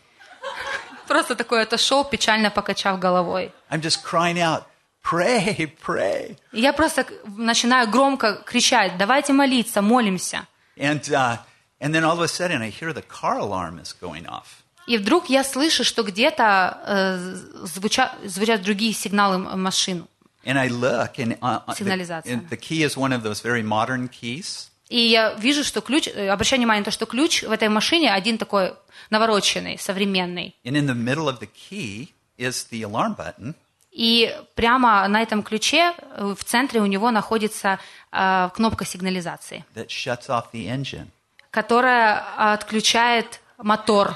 Просто такой отошел, печально покачав головой. I'm just crying out, pray, pray. И я просто к- начинаю громко кричать, давайте молиться, молимся. And, uh, and then all of a sudden I hear the car alarm is going off. И вдруг я слышу, что где-то э, звучат, звучат другие сигналы машин. And I look, and, uh, uh, the, Сигнализация. and the key is one of those very modern keys. И я вижу, что ключ, э, обращаю внимание на то, что ключ в этой машине один такой навороченный, современный. And in the middle of the key is the alarm button. И прямо на этом ключе э, в центре у него находится э, кнопка сигнализации, that shuts off the engine. которая отключает мотор.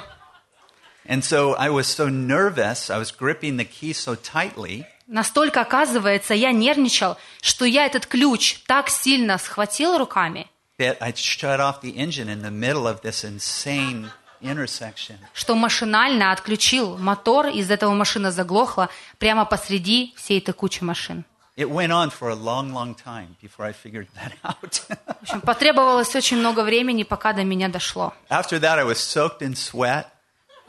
And so I was so nervous, I was gripping the key so tightly Настолько, оказывается, я нервничал, что я этот ключ так сильно схватил руками, that I shut off the engine in the middle of this insane intersection. что машинально отключил мотор, из этого машина заглохла прямо посреди всей этой кучи машин. It went on for a long, long time before I figured [laughs] that out. В общем, потребовалось очень много времени, пока до меня дошло. After that, I was soaked in sweat.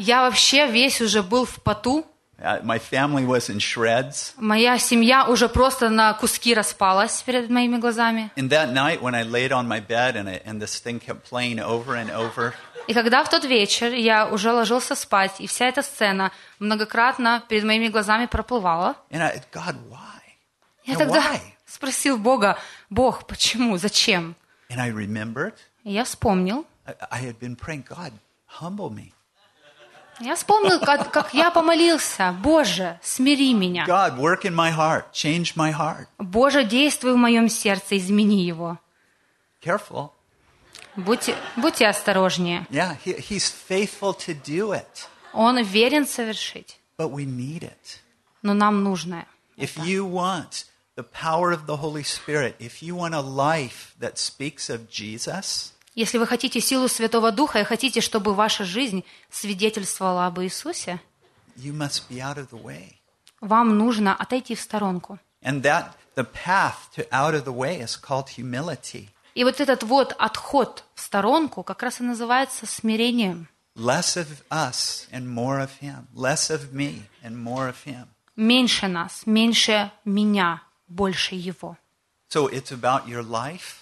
Я вообще весь уже был в поту. Uh, my family was in shreds. Моя семья уже просто на куски распалась перед моими глазами. And that night, when I laid on my bed and, I, and this thing kept playing over and over, И когда в тот вечер я уже ложился спать, и вся эта сцена многократно перед моими глазами проплывала, and I, God, why? я тогда why? спросил Бога, Бог, почему, зачем? And I remembered И я вспомнил, I, I had been praying, God, humble me. Я вспомнил, как, как я помолился, Боже, смири меня. God, work in my heart, change my heart. Боже, действуй в моем сердце, измени его. Careful. Будьте, будьте осторожнее. Yeah, he, he's faithful to do it, Он верен совершить, but we need it. но нам нужно. If you want the power of the Holy Spirit, if you want a life that speaks of Jesus, Если вы хотите силу Святого Духа и хотите, чтобы ваша жизнь свидетельствовала об Иисусе, вам нужно отойти в сторонку. И вот этот вот отход в сторонку как раз и называется смирением. Less of us and more of him. Less of me and more of him. Меньше нас, меньше меня, больше Его. So it's about your life.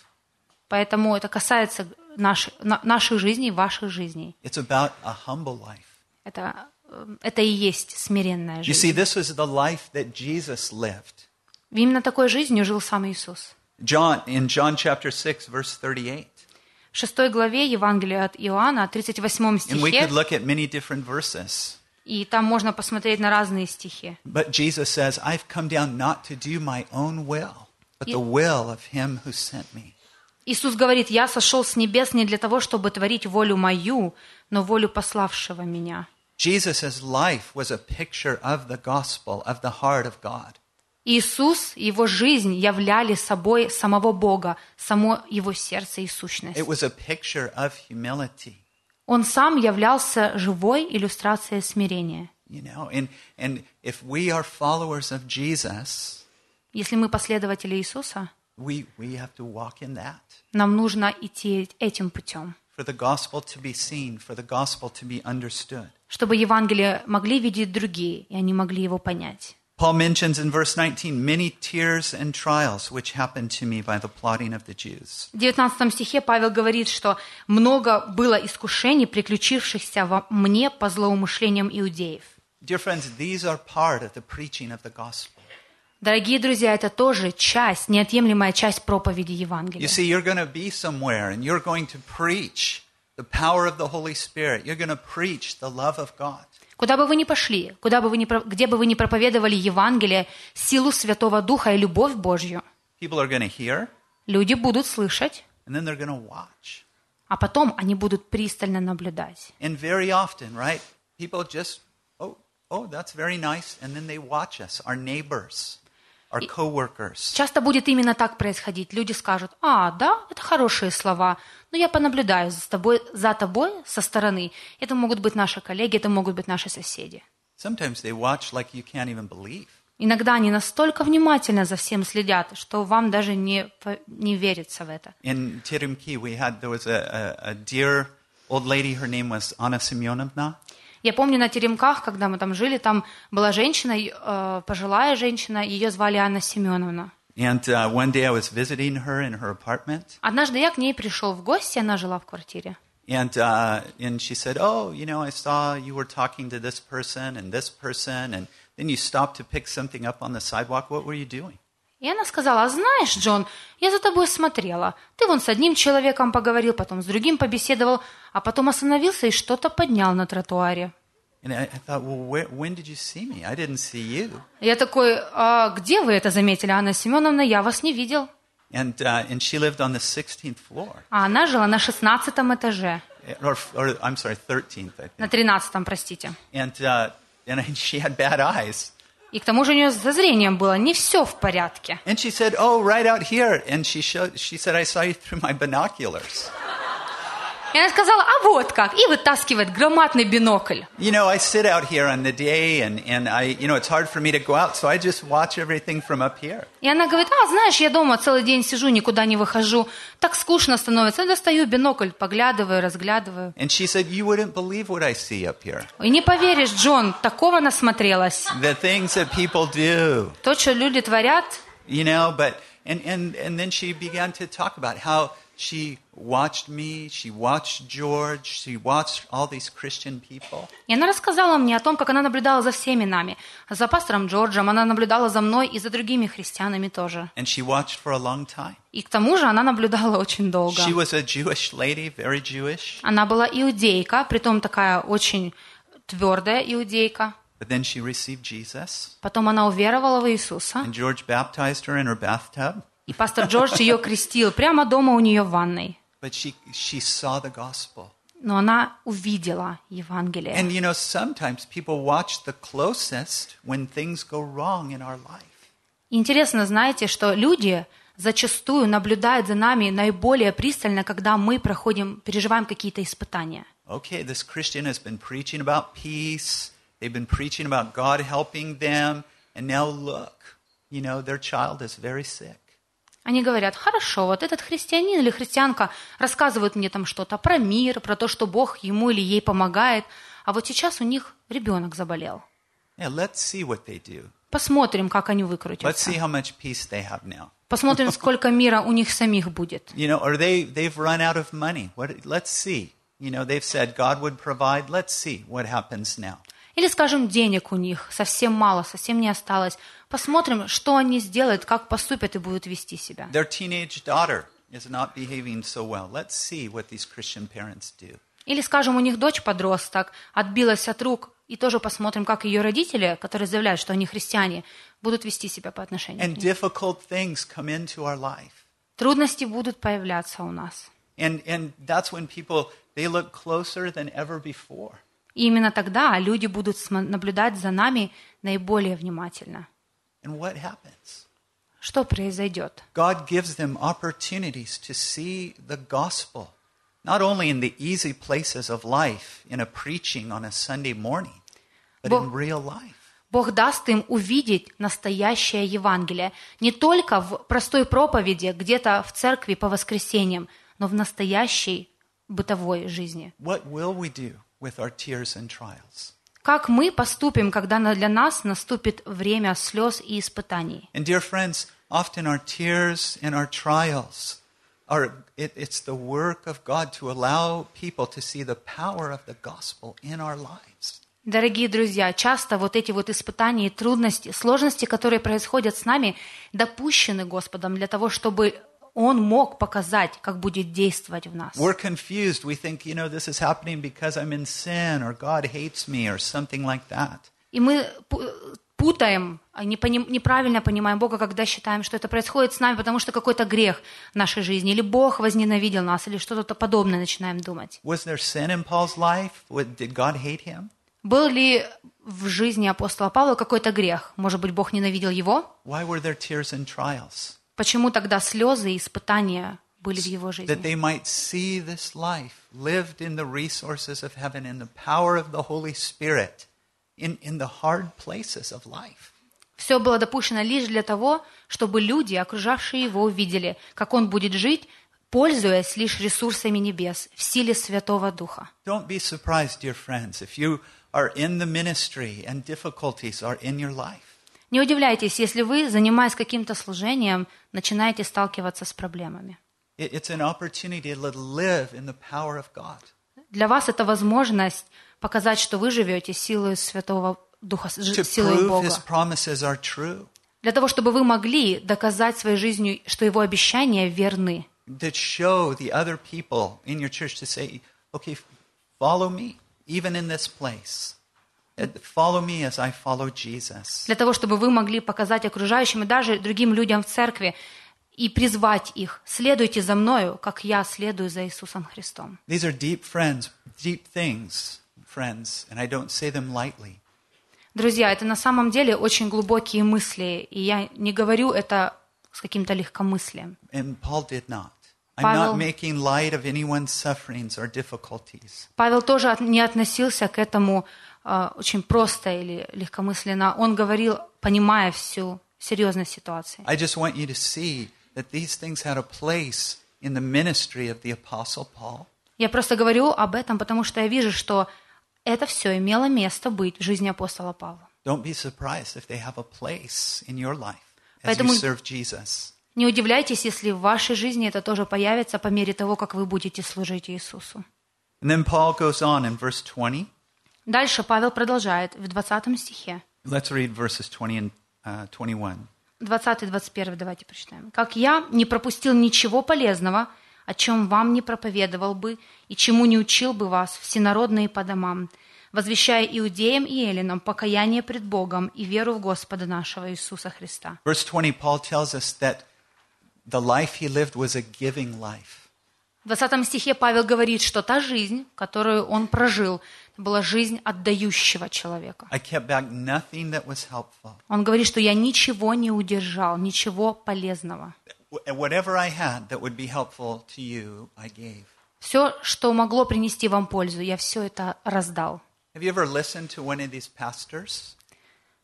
Поэтому это касается наших, на- наших жизней, ваших жизней. It's about a humble life. Это, э, это и есть смиренная You see, жизнь. this was the life that Jesus lived. Именно такой жизнью жил сам Иисус. John, in John chapter 6, verse 38. В шестой главе Евангелия от Иоанна, 38 And we стихе, could look at many different verses. и там можно посмотреть на разные стихи. But Jesus says, I've come down not to do my own will, but the will of him who sent me. Иисус говорит, «Я сошел с небес не для того, чтобы творить волю мою, но волю пославшего меня». Jesus' life was a picture of the gospel, of the heart of God. Иисус, Его жизнь являли собой самого Бога, само Его сердце и сущность. It was a picture of humility. Он сам являлся живой иллюстрацией смирения. You know, and, and if we are followers of Jesus, Если мы последователи Иисуса, we, we have to walk in that. нам нужно идти этим путем, For the gospel to be seen, for the gospel to be understood. чтобы Евангелие могли видеть другие, и они могли его понять. Paul mentions in verse 19 many tears and trials which happened to me by the plotting of the Jews. В 19 стихе Павел говорит, что много было искушений, приключившихся во мне по злоумышлениям иудеев. Dear friends, these are part of the preaching of the gospel. Дорогие друзья, это тоже часть, неотъемлемая часть проповеди You Евангелия. see, you're going to be somewhere and you're going to preach the power of the Holy Spirit. You're going to preach the love of God. Куда бы вы ни пошли, куда бы вы ни, где бы вы ни проповедовали Евангелие, силу Святого Духа и любовь Божью, People are going to hear, Люди будут слышать, and then they're going to watch. а потом они будут пристально наблюдать. And very often, right, people just, oh, oh, that's very nice. And then they watch us, our neighbors, our coworkers. Часто будет именно так происходить. Люди скажут, а, да, это хорошие слова, но я понаблюдаю за тобой, за тобой со стороны. Это могут быть наши коллеги, это могут быть наши соседи. Sometimes they watch like you can't even believe. Иногда они настолько внимательно за всем следят, что вам даже не, не верится в это. In Tirimki, we had, there was a, a, a dear old lady, her name was Anna Semyonovna. Я помню на Теремках, когда мы там жили, там была женщина, э, пожилая женщина, ее звали Анна Семеновна. And uh, one day I was visiting her in her apartment. Однажды я к ней пришел в гости, она жила в квартире. And, uh, and she said, Oh, you know, I saw you were talking to this person and this person, and then you stopped to pick something up on the sidewalk. What were you doing? И она сказала, а знаешь, Джон, я за тобой смотрела. Ты вон с одним человеком поговорил, потом с другим побеседовал, а потом остановился и что-то поднял на тротуаре. Я такой, а где вы это заметили, Анна Семеновна? Я вас не видел. And, uh, and she lived on the 16th floor, А она жила на шестнадцатом этаже, or, or I'm sorry, 13th, I на think. тринадцатом, простите. And, uh, and [laughs] she had bad eyes. И к тому же у нее со зрением было не все в порядке. And she said, "Oh, right out here." And she showed. She said, "I saw you through my binoculars." И она сказала, а вот как, и вытаскивает громадный бинокль. You know, I sit out here on the day, and and I, you know, it's hard for me to go out, so I just watch everything from up here. И она говорит, а, знаешь, я дома целый день сижу, никуда не выхожу, так скучно становится, я достаю бинокль, поглядываю, разглядываю. And she said, "You wouldn't believe what I see up here. И не поверишь, Джон, такого насмотрелась. The things that people do, То, что люди творят, you know." But and and and then she began to talk about how she watched me, she watched George, she watched all these Christian people. и она рассказала мне о том, как она наблюдала за всеми нами. За пастором Джорджем, она наблюдала за мной и за другими христианами тоже. And she watched for a long time. И к тому же она наблюдала [laughs] очень долго. She was a Jewish lady, very Jewish. Она была иудейка, притом такая очень твердая иудейка. But then she received Jesus, Потом она уверовала в Иисуса, and George baptized her in her bathtub. И пастор Джордж ее крестил прямо дома у нее в ванной. But she, she saw the gospel. Но она увидела Евангелие. And you know, sometimes people watch the closest when things go wrong in our life. Интересно, знаете, что люди зачастую наблюдают за нами наиболее пристально, когда мы проходим, переживаем какие-то испытания. Okay, this Christian has been preaching about peace, they've been preaching about God helping them, and now look, you know, their child is very sick. Они говорят, хорошо, вот этот христианин или христианка рассказывают мне там что-то про мир, про то, что Бог ему или ей помогает, а вот сейчас у них ребенок заболел. Yeah, let's see what they do. Посмотрим, как они Let's выкрутятся. see how much peace they have now. Посмотрим, [laughs] сколько мира у них самих будет. You know, or they, they've run out of money. What, let's see. You know, they've said God would provide. Let's see what happens now. Или, скажем, денег у них совсем мало, совсем не осталось. Посмотрим, что они сделают, как поступят и будут вести себя. Their teenage daughter is not behaving so well. Let's see what these Christian parents do. Или, скажем, у них дочь подросток отбилась от рук, и тоже посмотрим, как ее родители, которые заявляют, что они христиане, будут вести себя по отношению And к ним. Трудности будут появляться у нас. And, and that's when people, they look closer than ever before. И именно тогда люди будут наблюдать за нами наиболее внимательно. And what happens? Что произойдет? God gives them opportunities to see the gospel, not only in the easy places of life, in a preaching on a Sunday morning, but Бог- in real life. Бог даст им увидеть настоящее Евангелие не только в простой проповеди, где-то в церкви по воскресеньям, но в настоящей бытовой жизни. What will we do with our tears and trials? Как мы поступим, когда для нас наступит время слез и испытаний? And dear friends, often our tears and our trials are it, it's the work of God to allow people to see the power of the gospel in our lives. Дорогие друзья, часто вот эти вот испытания и трудности, сложности, которые происходят с нами, допущены Господом для того, чтобы Он мог показать, как будет действовать в нас. We're confused. We think, you know, this is happening because I'm in sin or God hates me or something like that. И мы пу- путаем, а не поним- неправильно понимаем Бога, когда считаем, что это происходит с нами, потому что какой-то грех в нашей жизни, или Бог возненавидел нас, или что-то подобное начинаем думать. Was there sin in Paul's life? What- Did God hate him? Был ли в жизни апостола Павла какой-то грех? Может быть, Бог ненавидел его? Why were there tears and trials? Почему тогда слезы и испытания были в его That жизни? they might see this life lived in the resources of heaven, in the power of the Holy Spirit, in, in the hard places of life. Все было допущено лишь для того, чтобы люди, окружавшие его, увидели, как он будет жить, пользуясь лишь ресурсами небес в силе Святого Духа. Don't be surprised, dear friends, if you are in the ministry and difficulties are in your life. Не удивляйтесь, если вы, занимаясь каким-то служением, начинаете сталкиваться с проблемами. Для вас это возможность показать, что вы живете силой Святого Духа, силой Бога. Для того, чтобы вы могли доказать своей жизнью, что Его обещания верны. To Для того, чтобы вы могли показать окружающим и даже другим людям в церкви и призвать их. Следуйте за мною, как я следую за Иисусом Христом. These are deep friends, deep things, friends, and I don't say them lightly. Друзья, это на самом деле очень глубокие мысли, и я не говорю это с каким-то легкомыслием. And Paul did not. I'm Павел- not making light of anyone's sufferings or difficulties. Павел тоже не относился к этому очень просто или легкомысленно. Он говорил, понимая всю серьезность ситуации. I just want you to see that these things had a place in the ministry of the Apostle Paul. Я просто говорю об этом, потому что я вижу, что это все имело место быть в жизни апостола Павла. Don't be surprised if they have a place in your life as you Поэтому- serve Jesus. Не удивляйтесь, если в вашей жизни это тоже появится по мере того, как вы будете служить Иисусу. And then Paul goes on in verse 20. Дальше Павел продолжает в 20 стихе. Let's read verses 20 and uh, 21. 20-21 давайте прочитаем. «Как я не пропустил ничего полезного, о чем вам не проповедовал бы и чему не учил бы вас всенародные по домам, возвещая иудеям и эллинам покаяние пред Богом и веру в Господа нашего Иисуса Христа». Verse 20, Paul tells us that the life he lived was a giving life. В 20 стихе Павел говорит, что та жизнь, которую он прожил, была жизнь отдающего человека. Он говорит, что я ничего не удержал, ничего полезного. Все, что могло принести вам пользу, я все это раздал.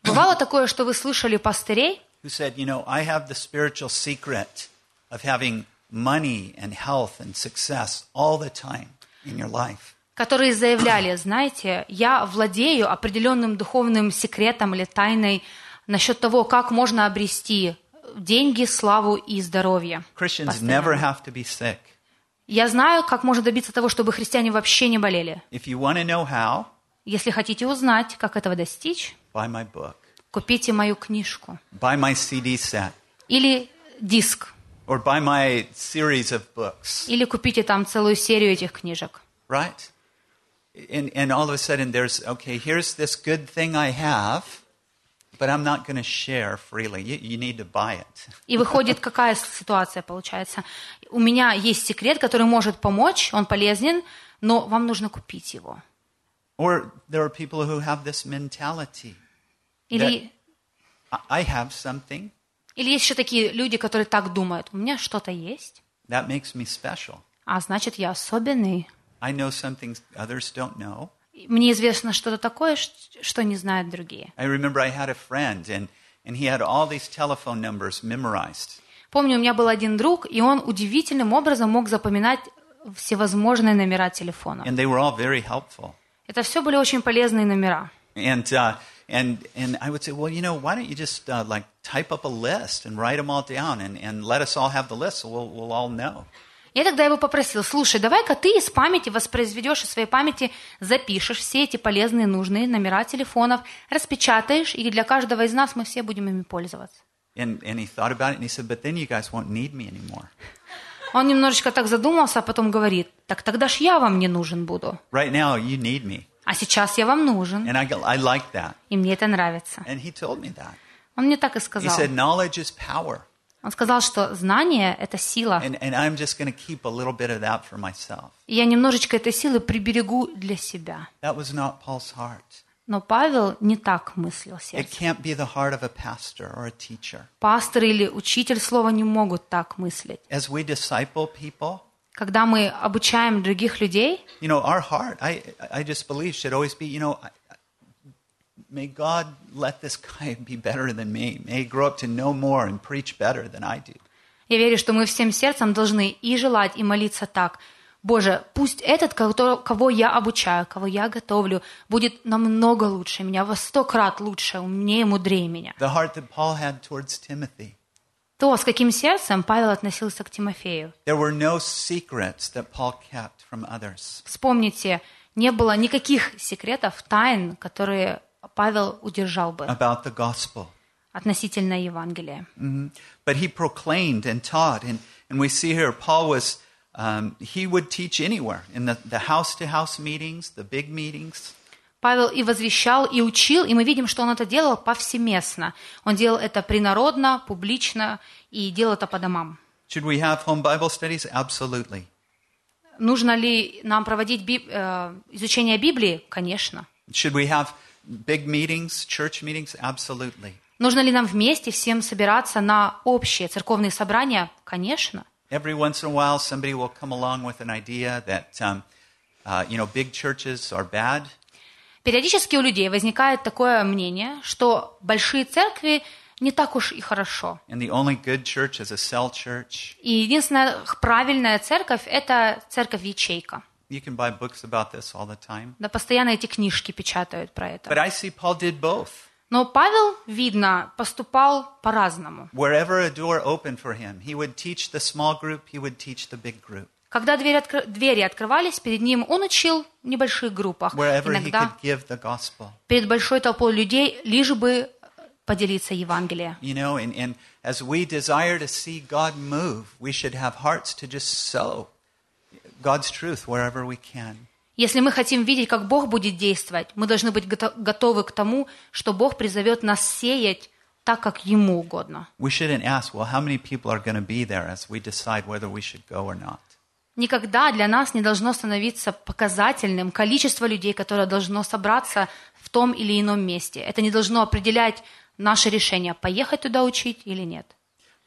Бывало такое, что вы слышали пастырей, who said, You know, I have the spiritual secret of having money and health and success all the time in your life? Которые заявляли, знаете, я владею определенным духовным секретом или тайной насчет того, как можно обрести деньги, славу и здоровье. Never have to be sick. Я знаю, как можно добиться того, чтобы христиане вообще не болели. If you want to know how, Если хотите узнать, как этого достичь, buy my book, купите мою книжку buy my CD set, или диск, or buy my series of books, или купите там целую серию этих книжек. right? And, and all of a sudden, there's, okay, here's this good thing I have, but I'm not going to share freely. You, you need to buy it. И выходит, какая ситуация получается? У меня есть секрет, который может помочь, он полезен, но вам нужно купить его. Or there are people who have this mentality. Или, I- have something или есть еще такие люди, которые так думают, у меня что-то есть, that makes me special. а значит, я особенный. I know something others don't know. Мне известно что-то такое, ш- что не знают другие. I remember I had a friend, and, and he had all these telephone numbers memorized. Помню, у меня был один друг, и он удивительным образом мог запоминать всевозможные номера телефона. And they were all very helpful. Это все были очень полезные номера. And, uh, and, and I would say, well, you know, why don't you just uh, like type up a list and write them all down and, and let us all have the list so we'll, we'll all know. Я тогда его попросил, слушай, давай-ка ты из памяти воспроизведешь, из своей памяти запишешь все эти полезные, нужные номера телефонов, распечатаешь, и для каждого из нас мы все будем ими пользоваться. And, and he thought about it and he said, but then you guys won't need me anymore. Он немножечко так задумался, а потом говорит, так тогда ж я вам не нужен буду. Right now, you need me. А сейчас я вам нужен. And I, I like that. И мне это нравится. And he told me that. Он мне так и He сказал. said, knowledge is power. Он сказал, что знание – это сила. And, and I'm just going to keep a little bit of that for myself. И я немножечко этой силы приберегу для себя. That was not Paul's heart. Но Павел не так мыслил It сердце. can't be the heart of a pastor or a teacher. Пастор или учитель слова не могут так мыслить. People, Когда мы обучаем других людей, you know, our heart, I, I just believe, should always be, you know, may God let this guy be better than me. May he grow up to know more and preach better than I do. я верю, что мы всем сердцем должны и желать, и молиться так. Боже, пусть этот, кого я обучаю, кого я готовлю, будет намного лучше меня, во сто крат лучше, умнее, мудрее меня. The heart that Paul had towards Timothy. То, с каким сердцем Павел относился к Тимофею. There were no secrets that Paul kept from others. Вспомните, не было никаких секретов, тайн, которые Павел удержал бы about the gospel. относительно Евангелия. Mhm. But he proclaimed and taught. And, and we see here Paul was, um, he would teach anywhere in the, the house-to-house meetings, the big meetings. Павел и возвещал, и учил, и мы видим, что он это делал повсеместно. Он делал это принародно, публично, и делал это по домам. Should we have home Bible studies? Absolutely. Нужно ли нам проводить э, изучение Библии? Конечно. Should we have big meetings, church meetings? Absolutely. Нужно ли нам вместе всем собираться на общие церковные собрания? Конечно. Every once in a while, somebody will come along with an idea that, um, uh, you know, big churches are bad. Периодически у людей возникает такое мнение, что большие церкви не так уж и хорошо. And the only good church is a cell church. И единственная правильная церковь – это церковь-ячейка. You can buy books about this all the time. Да, постоянно эти книжки печатают про But это. I see Paul did both. Но Павел, видно, поступал по-разному. Wherever a door opened for him, he would teach the small group, he would teach the big group. Когда двери, откры- двери открывались перед ним, он учил в небольших группах. Wherever he Иногда could give the gospel. перед большой толпой людей, лишь бы поделиться Евангелием. You know, and, and as we desire to see God move, we should have hearts to just sow God's truth wherever we can. Если мы хотим видеть, как Бог будет действовать, мы должны быть гото- готовы к тому, что Бог призовет нас сеять так, как Ему угодно. Никогда для нас не должно становиться показательным количество людей, которое должно собраться в том или ином месте. Это не должно определять наше решение, поехать туда учить или нет.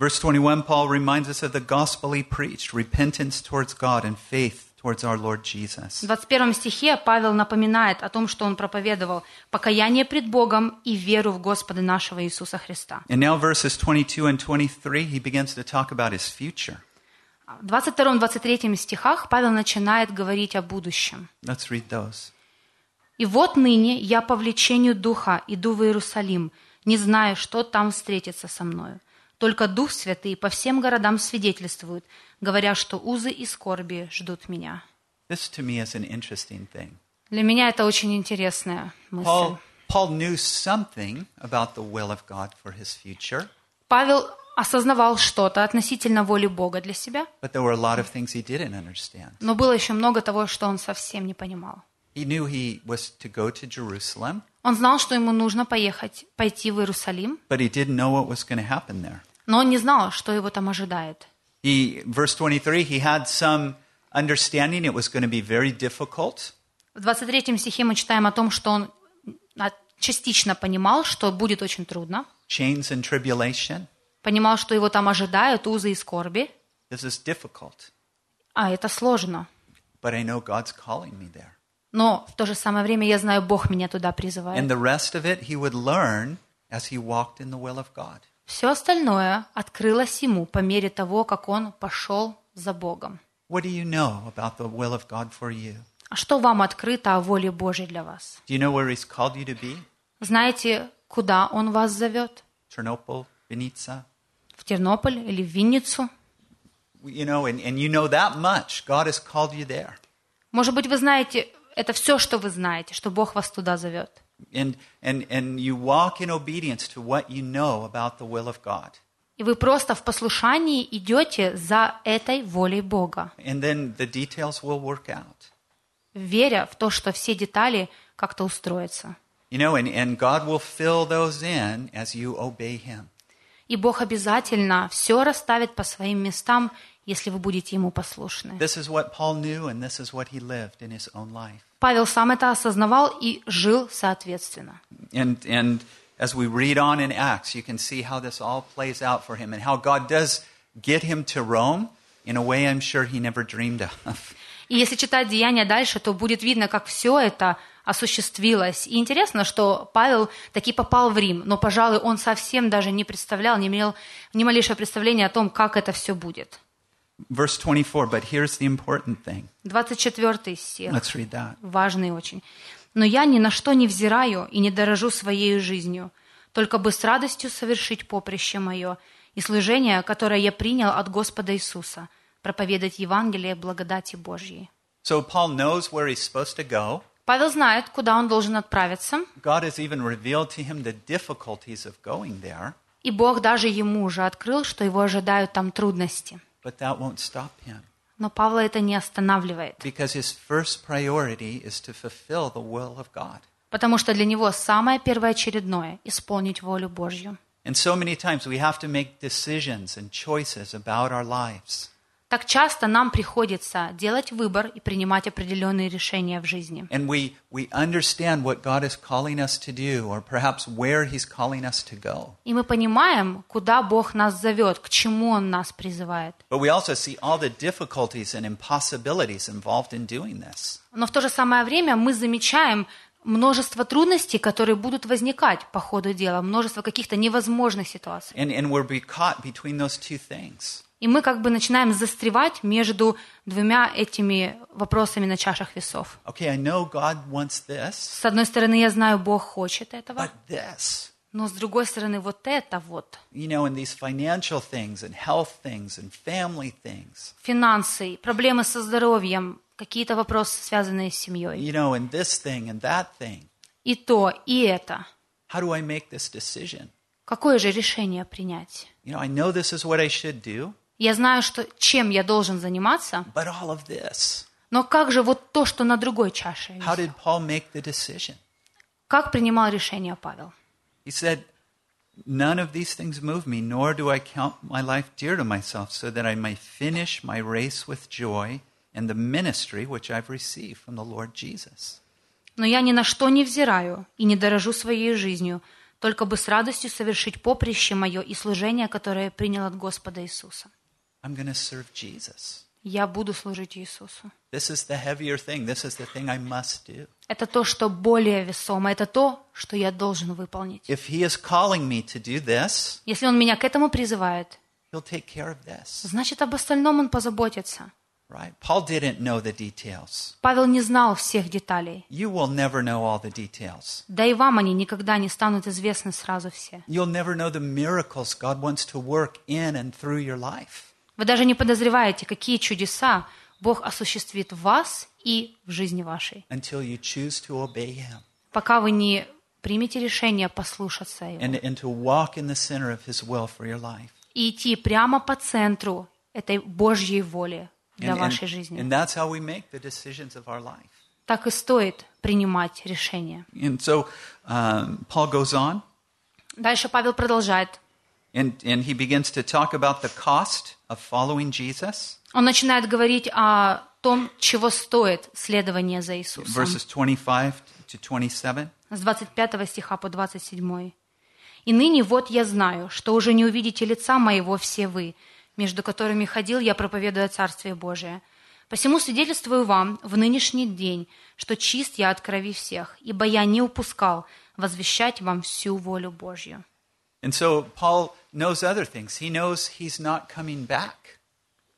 Verse 21, Paul reminds us of the gospel he preached repentance towards God and faith towards our Lord Jesus. В 21 стихе Павел напоминает о том, что он проповедовал покаяние пред Богом и веру в Господа нашего Иисуса Христа. And now, verses 22 and 23, he begins to talk about his future. В 22-23 стихах Павел начинает говорить о будущем. Let's read those. «И вот ныне я по влечению Духа иду в Иерусалим, не зная, что там встретится со мною. Только Дух Святый по всем городам свидетельствует, говоря, что узы и скорби ждут меня». This to me is an interesting thing. Для меня это очень интересная мысль. Paul, Paul knew something about the will of God for his future, Павел осознавал что-то относительно воли Бога для себя, but there were a lot of things he didn't understand. но было еще много того, что он совсем не понимал. Он знал, что ему нужно поехать, пойти в Иерусалим, но он не знал, что его там ожидает. He, verse 23, he had some understanding it was going to be very difficult, В 23 стихе мы читаем о том, что он а, частично понимал, что будет очень трудно, chains and tribulation. понимал, что его там ожидают узы и скорби, This is difficult, а это сложно. but I know God's calling me there. Но в то же самое время я знаю, Бог меня туда And призывает. the rest of it he would learn as he walked in the will of God. Все остальное открылось ему по мере того, как он пошел за Богом. What do you know about the will of God for you? А что вам открыто о воле Божьей для вас? Do you know where he's called you to be? Знаете, куда он вас зовет? Ternopil, Vinica? В Тернополь или в Винницу? You know, and, and you know that much. God has called you there. Может быть, вы знаете, это все, что вы знаете, что Бог вас туда зовет. And, and, and you walk in obedience to what you know about the will of God. И вы просто в послушании идете за этой волей Бога, And then the details will work out. веря в то, что все детали как-то устроиться. You know, and, and God will fill those in as you obey Him. И Бог обязательно все расставит по своим местам, если вы будете Ему послушны. This is what Paul knew, and this is what he lived in his own life. Павел сам это осознавал и жил соответственно. And, and as we read on in Acts, you can see how this all plays out for him and how God does get him to Rome in a way I'm sure he never dreamed of. И если читать Деяния дальше, то будет видно, как все это осуществилось. И интересно, что Павел таки попал в Рим, но, пожалуй, он совсем даже не представлял, не имел ни малейшего представления о том, как это все будет. Verse 24, but here's the important thing. 24 стих. Let's read that. важный очень. «Но я ни на что не взираю и не дорожу своей жизнью, только бы с радостью совершить поприще мое и служение, которое я принял от Господа Иисуса, проповедать Евангелие благодати Божьей». So Paul knows where he's supposed to go. Павел знает, куда он должен отправиться, God has even revealed to him the difficulties of going there, и Бог даже ему уже открыл, что его ожидают там трудности. but that won't stop him Но Павла это не останавливает, because his first priority is to fulfill the will of God. потому что для него самое первоочередное – исполнить волю Божью. And so many times we have to make decisions and choices about our lives. Так часто нам приходится делать выбор и принимать определенные решения в жизни. And we, we understand what God is calling us to do, or perhaps where He's calling us to go. И мы понимаем, куда Бог нас зовет, к чему Он нас призывает. But we also see all the difficulties and impossibilities involved in doing this. Но в то же самое время мы замечаем множество трудностей, которые будут возникать по ходу дела, множество каких-то невозможных ситуаций. And, and we're be caught between those two things. И мы как бы начинаем застревать между двумя этими вопросами на чашах весов. Okay, I know God wants this, С одной стороны, я знаю, Бог хочет этого, but this. но с другой стороны, вот это вот, You know, in these financial things and health things and family things. финансы, проблемы со здоровьем, какие-то вопросы, связанные с семьей. You know, in this thing and that thing. И то, и это. How do I make this decision? Какое же решение принять? You know, I know this is what I should do, Я знаю, что чем я должен заниматься, but all of this. но как же вот то, что на другой чаше? How did Paul make the decision? Как принимал решение Павел? He said, None of these things move me, nor do I count my life dear to myself, so that I may finish my race with joy and the ministry which I've received from the Lord Jesus. Но я ни на что не взираю и не дорожу своей жизнью, только бы с радостью совершить поприще мое и служение, которое принял от Господа Иисуса. I'm going to serve Jesus. Я буду служить Иисусу. This is the heavier thing. This is the thing I must do. Это то, что более весомо, это то, что я должен выполнить. If He is calling me to do this, Если Он меня к этому призывает, He'll take care of this. значит, об остальном Он позаботится. Right? Paul didn't know the details. Павел не знал всех деталей. You will never know all the details. Да и вам они никогда не станут известны сразу все. You'll never know the miracles God wants to work in and through your life. Вы даже не подозреваете, какие чудеса Бог осуществит в вас и в жизни вашей, пока вы не примете решение послушаться Его and, and и идти прямо по центру этой Божьей воли для And, вашей жизни. Так и стоит принимать решения. So um, Дальше Павел продолжает. And, and he begins to talk about the cost of following Jesus. Он начинает говорить о том, чего стоит следование за Иисусом. Verses 25 to 27. С 25 стиха по 27. «И ныне вот я знаю, что уже не увидите лица моего все вы, между которыми ходил я, проповедуя Царствие Божие. Посему свидетельствую вам в нынешний день, что чист я от крови всех, ибо я не упускал возвещать вам всю волю Божью». And so Paul knows other things. He knows he's not coming back.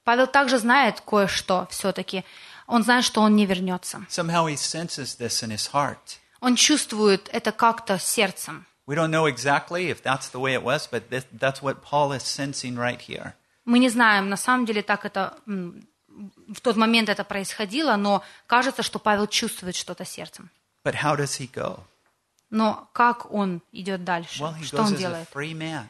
Павел также знает кое-что все-таки. Он знает, что он не вернется. Somehow he senses this in his heart. Он чувствует это как-то сердцем. We don't know exactly if that's the way it was, but this, that's what Paul is sensing right here. Мы не знаем, на самом деле так это в тот момент это происходило, но кажется, что Павел чувствует что-то сердцем. But how does he go? Но как он идет дальше? Well, he Что goes он as a делает? free man,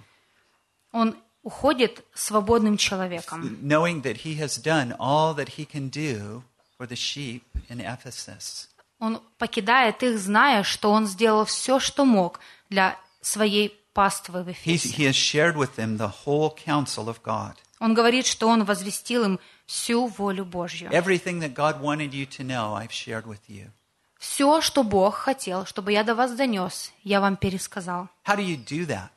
Он уходит свободным человеком, knowing that he has done all that he can do for the sheep in Ephesus. Он покидает их, зная, что он сделал все, что мог для своей паствы в Эфесе. he has shared with them the whole counsel of God. Он говорит, что он возвестил им всю волю Божью. Everything that God wanted you to know, I've shared with you. Все, что Бог хотел, чтобы я до вас донес, я вам пересказал. How do you do that?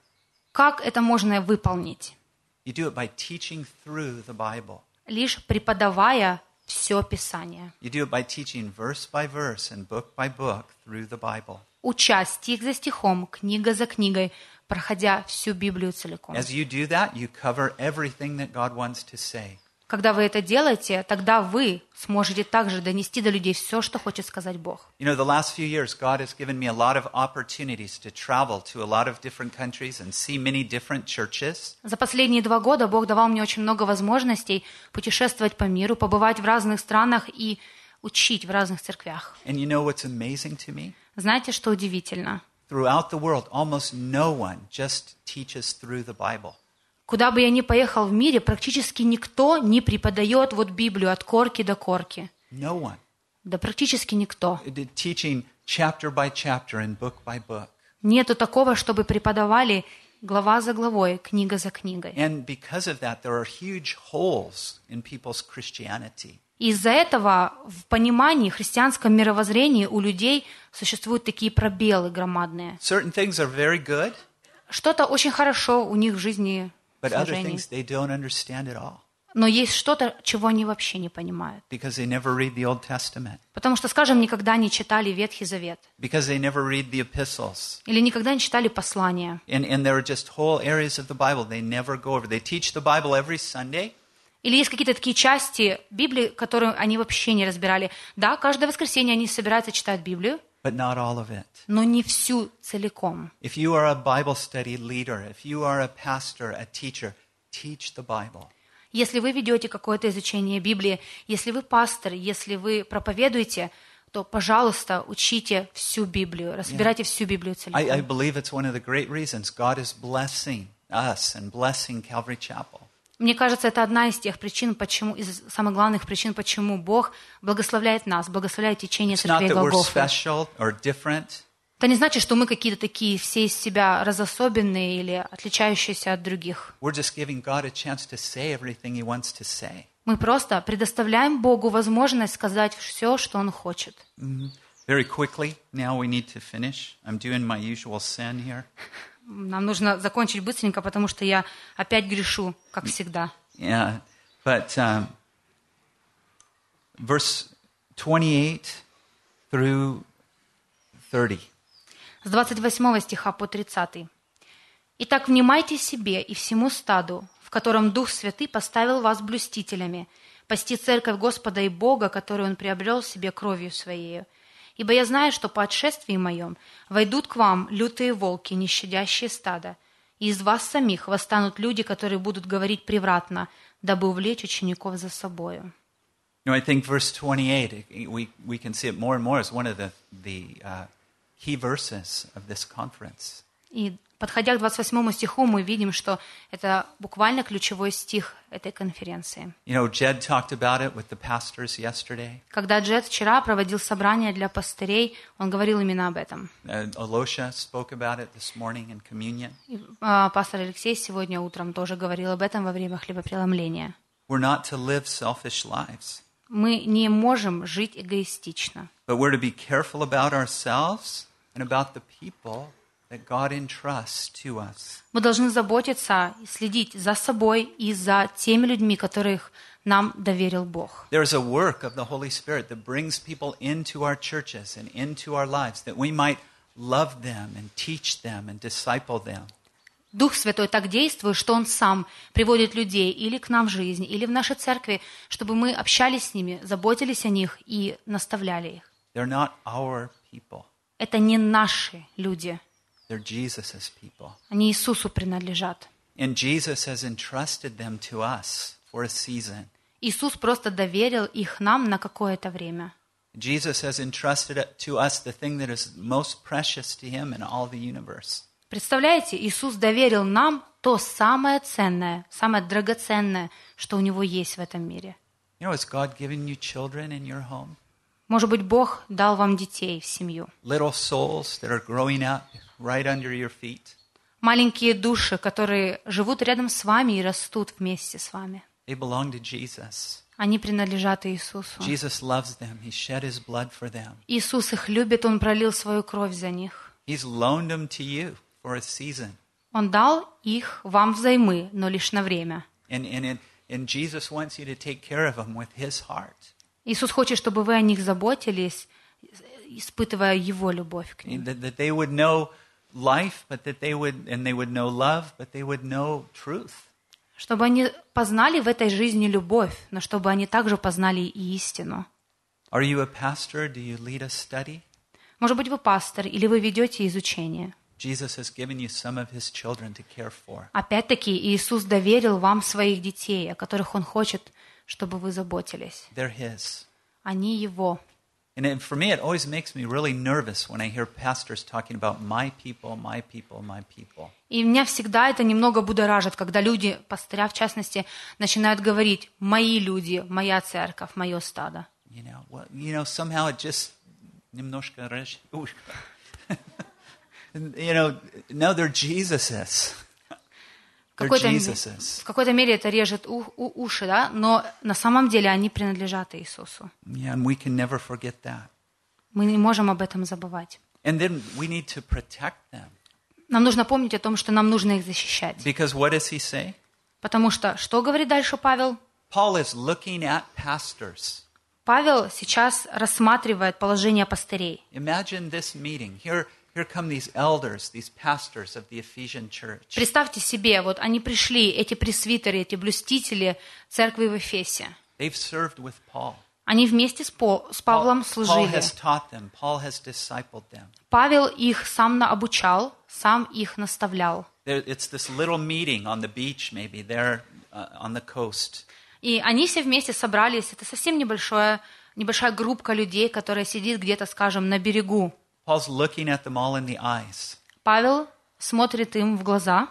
Как это можно выполнить? You do it by teaching through the Bible. Лишь преподавая все Писание. You do it by teaching verse by verse and book by book through the Bible. Уча стих за стихом, книга за книгой, проходя всю Библию целиком. As you do that, you cover everything that God wants to say. Когда вы это делаете, тогда вы сможете также донести до людей все, что хочет сказать Бог. You know, the last few years, God has given me a lot of opportunities to travel to a lot of different countries and see many different churches. За последние два года Бог давал мне очень много возможностей путешествовать по миру, побывать в разных странах и учить в разных церквях. And you know what's amazing to me? Знаете, что удивительно? Throughout the world, almost no one just teaches through the Bible. Куда бы я ни поехал в мире, практически никто не преподает вот Библию от корки до корки. No one. Да практически никто. Teaching chapter by chapter and book by book. Нету такого, чтобы преподавали глава за главой, книга за книгой. And because of that, there are huge holes in people's Christianity. Из-за этого в понимании, христианском мировоззрении у людей существуют такие пробелы громадные. Certain things are very good, Что-то очень хорошо у них в жизни служении. things they don't understand at all Но есть что-то, чего они вообще не понимают. because they never read the Old Testament, Потому что, скажем, никогда не читали Ветхий Завет. because they never read the epistles. Или никогда не читали послания. Или есть какие-то такие части Библии, которые они вообще не разбирали. Да, каждое воскресенье они собираются читать Библию, but not all of it. но не всю целиком. If you are a Bible study leader, if you are a pastor, a teacher, teach the Bible. Если вы ведете какое-то изучение Библии, если вы пастор, если вы проповедуете, то, пожалуйста, учите всю Библию, разбирайте всю Библию I, I целиком. believe it's one of the great reasons God is blessing us and blessing Calvary Chapel. Мне кажется, это одна из тех причин, почему, из самых главных причин, почему Бог благословляет нас, благословляет течение церкви Голгофы. Это не значит, что мы какие-то такие все из себя разособенные или отличающиеся от других. Мы просто предоставляем Богу возможность сказать все, что Он хочет. Very quickly, now we need to finish. I'm doing my usual sin here. Нам нужно закончить быстренько, потому что я опять грешу, как всегда. Yeah, but um, verse 28 through 30. С 28 стиха по 30. «Итак, внимайте себе и всему стаду, в котором Дух Святый поставил вас блюстителями, пасти церковь Господа и Бога, которую Он приобрел себе кровью Своею. Ибо я знаю, что по отшествии моем войдут к вам лютые волки, не щадящие стада, и из вас самих восстанут люди, которые будут говорить превратно, дабы увлечь учеников за собою». You know, I think verse 28, we, we can see it more and more as one of the, the uh, key verses of this conference. И подходя к 28 стиху, мы видим, что это буквально ключевой стих этой конференции. You know, Jed talked about it with the pastors yesterday. Когда Джет вчера проводил собрание для пастырей, он говорил именно об этом. Uh, Alosha spoke about it this morning in communion. И, а, пастор Алексей сегодня утром тоже говорил об этом во время хлебопреломления. We're not to live selfish lives, Мы не можем жить эгоистично, but we're to be careful about ourselves and about the people мы должны заботиться и следить за собой и за теми людьми, которых нам доверил Бог. There's a work of the Holy Spirit that brings people into our churches and into our lives that we might love them and teach them and disciple them. Дух Святой так действует, что Он сам приводит людей или к нам в жизнь, или в наши церкви, чтобы мы общались с ними, заботились о них и наставляли их. Это не наши люди, they're Jesus' people. они Иисусу принадлежат. And Jesus has entrusted them to us for a season. Иисус просто доверил их нам на какое-то время. Jesus has entrusted to us the thing that is most precious to him in all the universe. Представляете, Иисус доверил нам то самое ценное, самое драгоценное, что у Него есть в этом мире. You know, has God given you children in your home? Может быть, Бог дал вам детей в семью. little souls that are growing up right under your feet. Маленькие души, которые живут рядом с вами и растут вместе с вами. They belong to Jesus. Они принадлежат Иисусу. Jesus loves them. He shed his blood for them. Иисус их любит, Он пролил свою кровь за них. He's loaned them to you for a season. Он дал их вам взаймы, но лишь на время. And, and, and, Jesus wants you to take care of them with his heart. Иисус хочет, чтобы вы о них заботились, испытывая Его любовь к ним. That, that they would know life, but that they would, and they would know love, but they would know truth. Чтобы они познали в этой жизни любовь, но чтобы они также познали и истину. Are you a pastor? Do you lead a study? Может быть, вы пастор, или вы ведете изучение. Jesus has given you some of his children to care for. Опять-таки, Иисус доверил вам своих детей, о которых Он хочет, чтобы вы заботились. They're his. Они Его. And it, for me, it always makes me really nervous when I hear pastors talking about my people, my people, my people. И меня всегда это немного будоражит, когда люди, пастыря в частности, начинают говорить «мои люди, моя церковь, мое стадо». You know, well, you know, somehow it just немножко режет [laughs] ушко. [laughs] You know, no, they're Jesus's. Какой-то, в какой-то мере это режет у- у- уши, да? но на самом деле они принадлежат Иисусу. Yeah, and we can never forget that. Мы не можем об этом забывать. And then we need to protect them. Нам нужно помнить о том, что нам нужно их защищать. Because what does he say? Потому что, что говорит дальше Павел? Paul is looking at pastors. Павел сейчас рассматривает положение пастырей. Imagine this meeting. Here, here come these elders, these pastors of the Ephesian church. Представьте себе, вот они пришли, эти пресвитеры, эти блюстители церкви в Эфесе. They've served with Paul. Они вместе с, По- с Павлом служили. Павел их сам обучал, сам их наставлял. И они все вместе собрались. Это совсем небольшое, небольшая группка людей, которая сидит где-то, скажем, на берегу. Paul's looking at them all in the eyes, Павел смотрит им в глаза,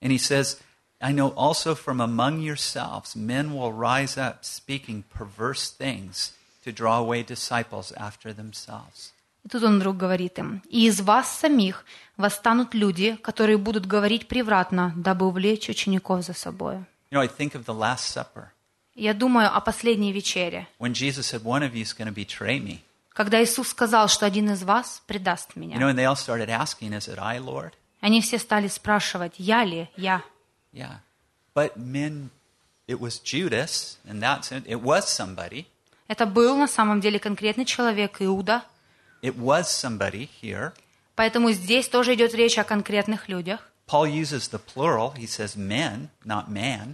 and he says, "I know also from among yourselves men will rise up speaking perverse things to draw away disciples after themselves." и тут он вдруг говорит им, «И из вас самих восстанут люди, которые будут говорить превратно, дабы увлечь учеников за собою». You know, I think of the Last Supper Я думаю о последней вечере, when Jesus said, "One of you is going to betray me." Когда Иисус сказал, что один из вас предаст You меня. know, and they all started asking, "Is it I, Lord?" Они все стали спрашивать, я ли, я. Yeah, but men, it was Judas, and that's it. It was somebody. Это был на самом деле конкретный человек, Иуда. It was somebody here. Поэтому здесь тоже идет речь о конкретных людях. Paul uses the plural. He says men, not man.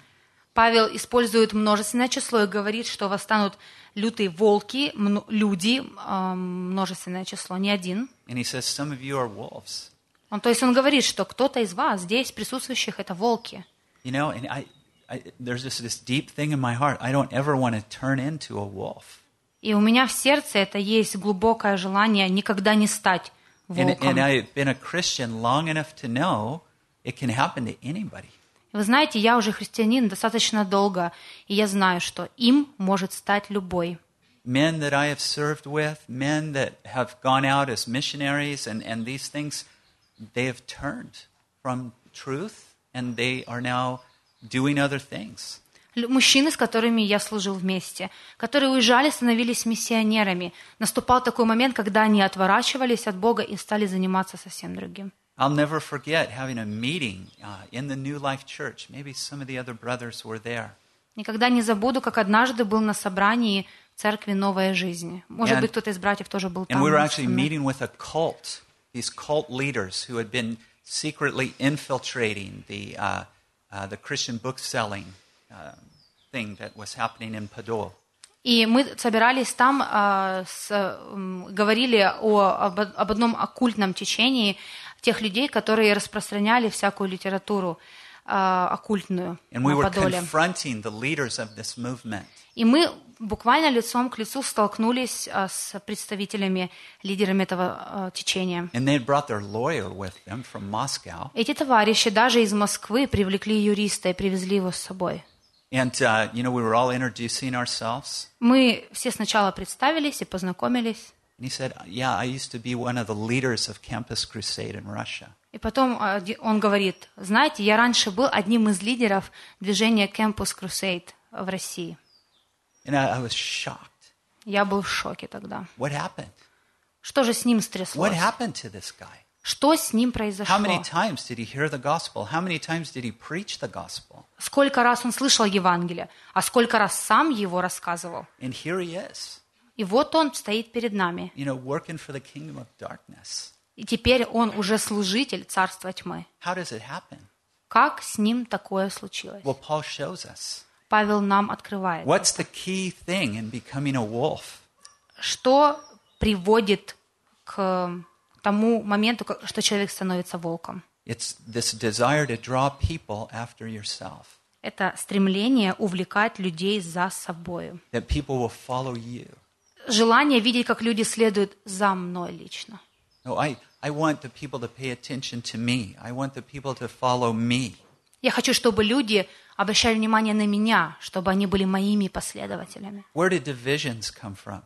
Павел использует множественное число и говорит, что восстанут лютые волки, люди, эм, множественное число, не один. And he says, Some of you are wolves. Он, то есть он говорит, что кто-то из вас здесь присутствующих это волки. You know, and I, I there's just this deep thing in my heart. I don't ever want to turn into a wolf. И у меня в сердце это есть глубокое желание никогда не стать And, волком. and I've been a Christian long enough to know it can happen to anybody. Вы знаете, я уже христианин достаточно долго, и я знаю, что им может стать любой. Men that I have served with, men that have gone out as missionaries, and, and these things, they have turned from truth and they are now doing other things. Мужчины, с которыми я служил вместе, которые уезжали, становились миссионерами. Наступал такой момент, когда они отворачивались от Бога и стали заниматься совсем другим. I'll never forget having a meeting uh, in the New Life Church. Maybe some of the other brothers were there. Никогда не забуду, как однажды был на собрании церкви «Новая жизнь». Может And- быть, кто-то из братьев тоже был And там. we were вместе со actually мной. meeting with a cult, these cult leaders who had been secretly infiltrating the, uh, uh, the Christian book selling uh, thing that was happening in Padua. И мы собирались там, а, с, м, говорили о, об, об одном оккультном течении тех людей, которые распространяли всякую литературу а, оккультную And we на Подоле. И мы буквально лицом к лицу столкнулись а, с представителями, лидерами этого а, течения. Эти товарищи даже из Москвы привлекли юриста и привезли его с собой. And, uh, you know, we were all introducing ourselves. Мы все сначала представились и познакомились. And he said, Yeah, I used to be one of the leaders of Campus Crusade in Russia. И потом э, он говорит, знаете, я раньше был одним из лидеров движения Campus Crusade в России. And I, I was shocked. Я был в шоке тогда. What happened? Что же с ним What стряслось? happened to this guy? Что с ним How произошло? many times did he hear the gospel? How many times did he preach the gospel? Сколько раз он слышал Евангелие, а сколько раз сам его рассказывал. And here he is, И вот он стоит перед нами. you know, working for the kingdom of darkness. И теперь он уже служитель царства тьмы. How does it happen? Как с ним такое случилось? Well, Paul shows us. Павел нам открывает. What's the key thing in becoming a wolf? Что приводит к тому моменту, что человек становится волком? It's this desire to draw people after yourself, Это стремление увлекать людей за собой. that people will follow you. Желание видеть, как люди следуют за мной лично. No, I, I want the people to pay attention to me. I want the people to follow me. Я хочу, чтобы люди обращали внимание на меня, чтобы они были моими последователями. Where do divisions come from?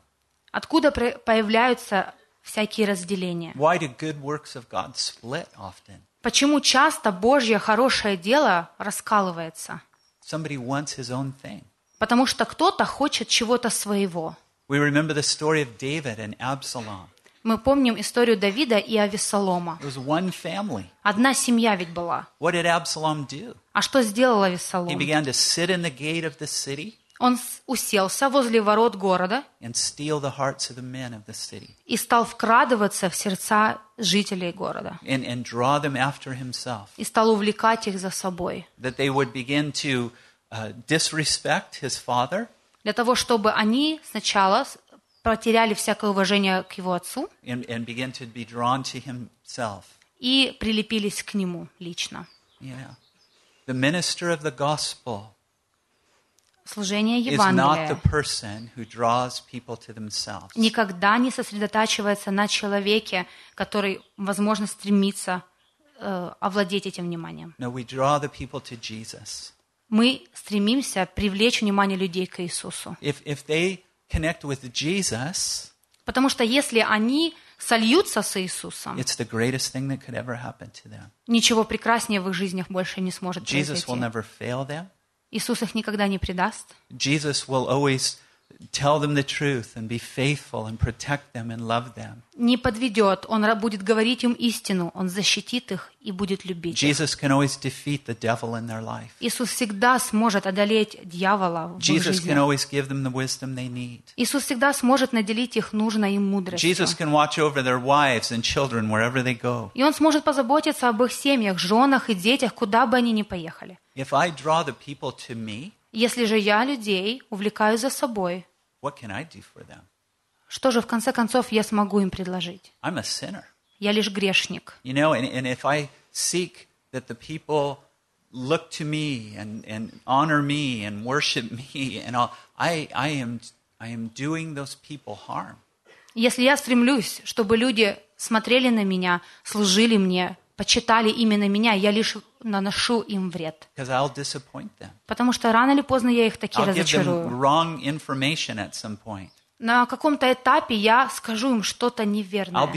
Откуда появляются всякие разделения? Why do good works of God split often? Почему часто Божье хорошее дело раскалывается? Somebody wants his own thing. Потому что кто-то хочет чего-то своего. We remember the story of David and Absalom. Мы помним историю Давида и Авессалома. It was one family. Одна семья ведь была. What did Absalom do? А что сделал He Авессалом? began to sit in the gate of the city Он с- уселся возле ворот города and steal the hearts of the men of the city и стал вкрадываться в сердца жителей города. and, and draw them after himself. И стал увлекать их за собой. That they would begin to uh, disrespect his father Для того, чтобы они сначала потеряли всякое уважение к его отцу and, and begin to be drawn to himself. и прилепились к нему лично. Know, the minister of the gospel Служение Евангелия никогда не сосредотачивается на человеке, который, возможно, стремится э, овладеть этим вниманием. No, Мы стремимся привлечь внимание людей к Иисусу. If, if they connect with Jesus, Потому что если они сольются с Иисусом, it's the greatest thing that could ever happen to them. ничего прекраснее в их жизнях больше не сможет Jesus will произойти. never fail them. Иисус их никогда не предаст. Jesus will always tell them the truth and be faithful and protect them and love them. Не подведет, Он будет говорить им истину, Он защитит их и будет любить. Jesus can always defeat the devil in their life. Иисус всегда сможет одолеть дьявола в их Jesus can always give them the wisdom they need. Иисус всегда сможет наделить их нужной им мудростью. Jesus can watch over their wives and children wherever they go. И Он сможет позаботиться об их семьях, женах и детях, куда бы они ни поехали. If I draw the people to me, Если же я людей увлекаю за собой, what can I do for them? что же в конце концов я смогу им предложить? I'm a sinner. Я лишь грешник. You know, and, and if I seek that the people look to me and, and honor me and worship me and all, I, I, am, I am doing those people harm. Если я стремлюсь, чтобы люди смотрели на меня, служили мне, почитали именно меня, я лишь наношу им вред. Потому что рано или поздно я их таки I'll разочарую. На каком-то этапе я скажу им что-то неверное.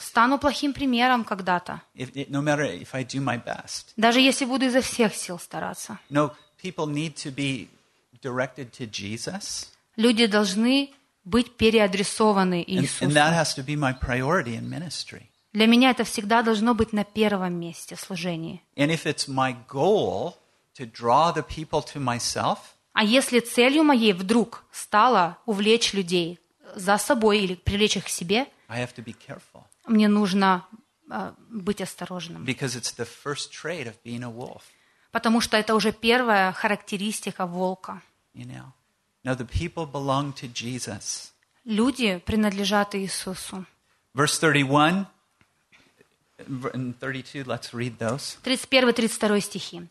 Стану плохим примером когда-то. No. Даже если буду изо всех сил стараться. No, people need to be directed to Jesus. Люди должны быть переадресованы And, and Для меня это всегда должно быть на первом месте в служении. And if it's my goal to draw the people to myself, А если целью моей вдруг стало увлечь людей за собой или привлечь их к себе, I have to be careful мне нужно э, быть осторожным. because it's the first trait of being a wolf, Потому что это уже первая характеристика волка. you know. No, the people belong to Jesus. Люди принадлежат Иисусу. Verse 31 and 32, let's read those. 31-32 стихи.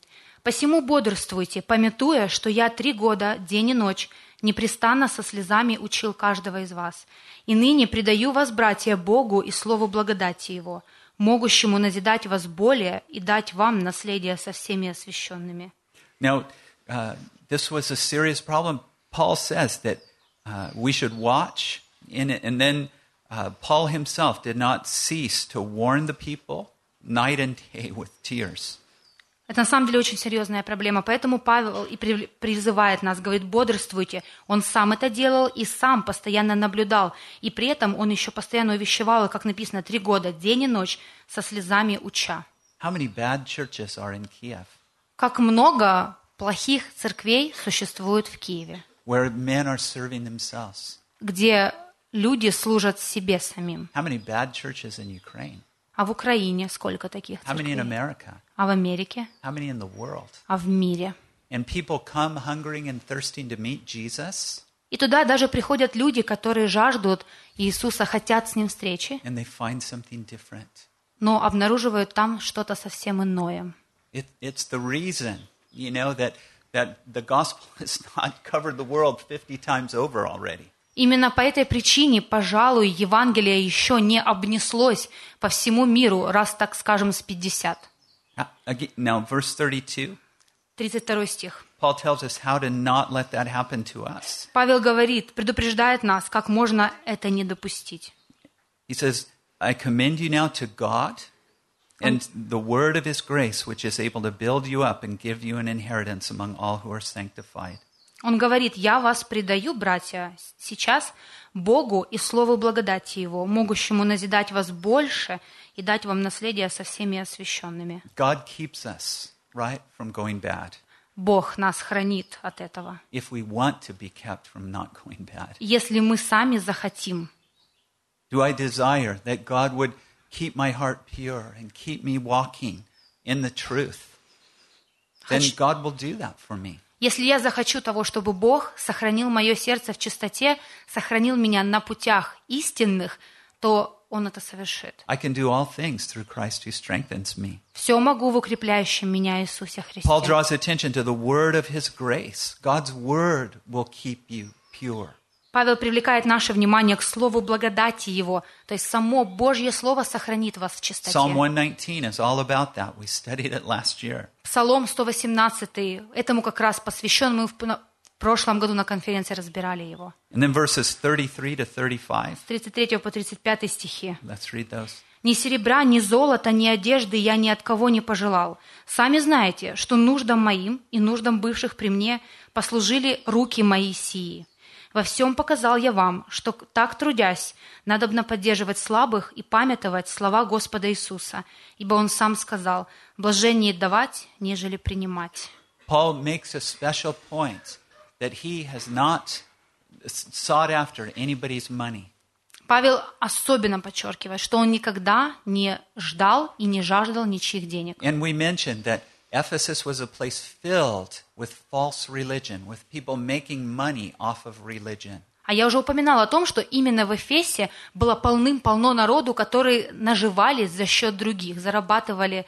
«Посему бодрствуйте, пометуя, что я три года, день и ночь, непрестанно со слезами учил каждого из вас. И ныне предаю вас, братья, Богу и слову благодати Его, могущему назидать вас более и дать вам наследие со всеми освященными». Now, uh, this was a serious problem. Paul says that uh, we should watch in it, and then uh, Paul himself did not cease to warn the people night and day with tears. Это на самом деле очень серьезная проблема, поэтому Павел и при- призывает нас, говорит, бодрствуйте. Он сам это делал и сам постоянно наблюдал. И при этом он еще постоянно увещевал, как написано, три года, день и ночь, со слезами уча. How many bad churches are in Kiev Как много плохих церквей существует в Киеве, where men are serving themselves? где люди служат себе самим. How many bad churches in Ukraine? А в Украине сколько таких How many in церквей? America? А в Америке? How many in the world? А в мире? And people come hungering and thirsting to meet Jesus, И туда даже приходят люди, которые жаждут Иисуса, хотят с Ним встречи, and they find something different. но обнаруживают там что-то совсем иное. It, it's the reason, you know, that, that the gospel has not covered the world 50 times over already. Именно по этой причине, пожалуй, Евангелие еще не обнеслось по всему миру, раз так скажем, с 50. Uh, again- Now, verse 32, 32 стих. Paul tells us how to not let that happen to us. Павел говорит, предупреждает нас, как можно это не допустить. He says, I commend you now to God and the word of his grace, which is able to build you up and give you an inheritance among all who are sanctified. Он говорит, я вас предаю, братья, сейчас Богу и Слову благодати Его, могущему назидать вас больше и дать вам наследие со всеми освященными. God keeps us, right, from going bad Бог нас хранит от этого. if we want to be kept from not going bad. Если мы сами захотим, Do I desire that God would keep my heart pure and keep me walking in the truth? Then God will do that for me. Если я захочу того, чтобы Бог сохранил мое сердце в чистоте, сохранил меня на путях истинных, то Он это совершит. I can do all things through Christ who strengthens me. Все могу в укрепляющем меня Иисусе Христе. Paul draws attention to the word of his grace. God's word will keep you pure. Павел привлекает наше внимание к слову благодати Его, то есть само Божье Слово сохранит вас в чистоте. Psalm 119 is all about that. We studied it last year. Псалом 118, этому как раз посвящен, мы в прошлом году на конференции разбирали его. And then verses 33 to 35. С 33 по 35 стихи. Let's read those. Ни серебра, ни золота, ни одежды я ни от кого не пожелал. Сами знаете, что нуждам моим и нуждам бывших при мне послужили руки мои сии. Во всем показал я вам, что так трудясь, надобно поддерживать слабых и памятовать слова Господа Иисуса, ибо Он сам сказал, блажение давать, нежели принимать. Paul makes a special point that he has not sought after anybody's money. Павел особенно подчеркивает, что он никогда не ждал и не жаждал ничьих денег. And we mentioned that Ephesus was a place filled with false religion, with people making money off of religion. А я уже упоминала о том, что именно в Эфесе было полным-полно народу, которые наживались за счет других, зарабатывали,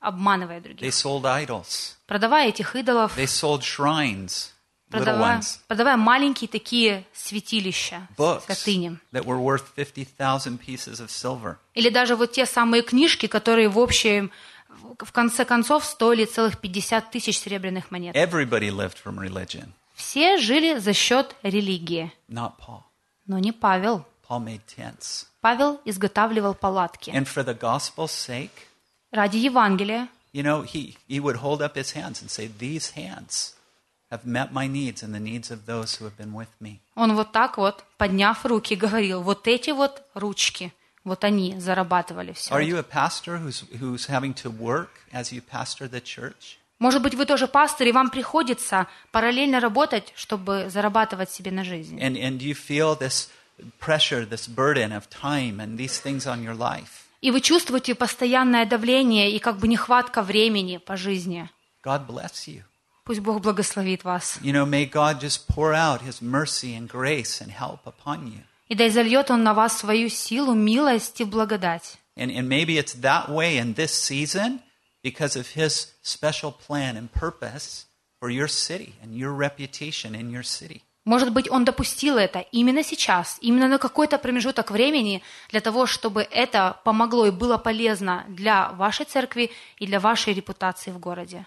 обманывая They других, sold idols. продавая этих идолов, They sold shrines, продавая, ones, продавая маленькие такие святилища, books святыни. that were worth 50,000 pieces of silver. Или даже вот те самые книжки, которые в общем, в конце концов, стоили целых 50 тысяч серебряных монет. Everybody lived from religion, Все жили за счет религии, not Paul. но не Павел. Paul made tents. Павел изготавливал палатки. And for the gospel's sake, Ради Евангелия you know, he, he would hold up his hands and say, These hands have met my needs and the needs of those who have been with me. Он вот так вот, подняв руки, говорил, вот эти вот ручки, вот они зарабатывали все. Are you a pastor who's, who's having to work as you pastor the church? Может быть, вы тоже пастор, и вам приходится параллельно работать, чтобы зарабатывать себе на жизнь. And, and you feel this pressure, this burden of time and these things on your life. И вы чувствуете постоянное давление и как бы нехватка времени по жизни. God bless you. Пусть Бог благословит вас. You know, may God just pour out his mercy and grace and help upon you. И да изольет Он на вас свою силу, милость и благодать. And, and maybe it's that way in this season because of his special plan and purpose for your city and your reputation in your city. Может быть, Он допустил это именно сейчас, именно на какой-то промежуток времени, для того, чтобы это помогло и было полезно для вашей церкви и для вашей репутации в городе.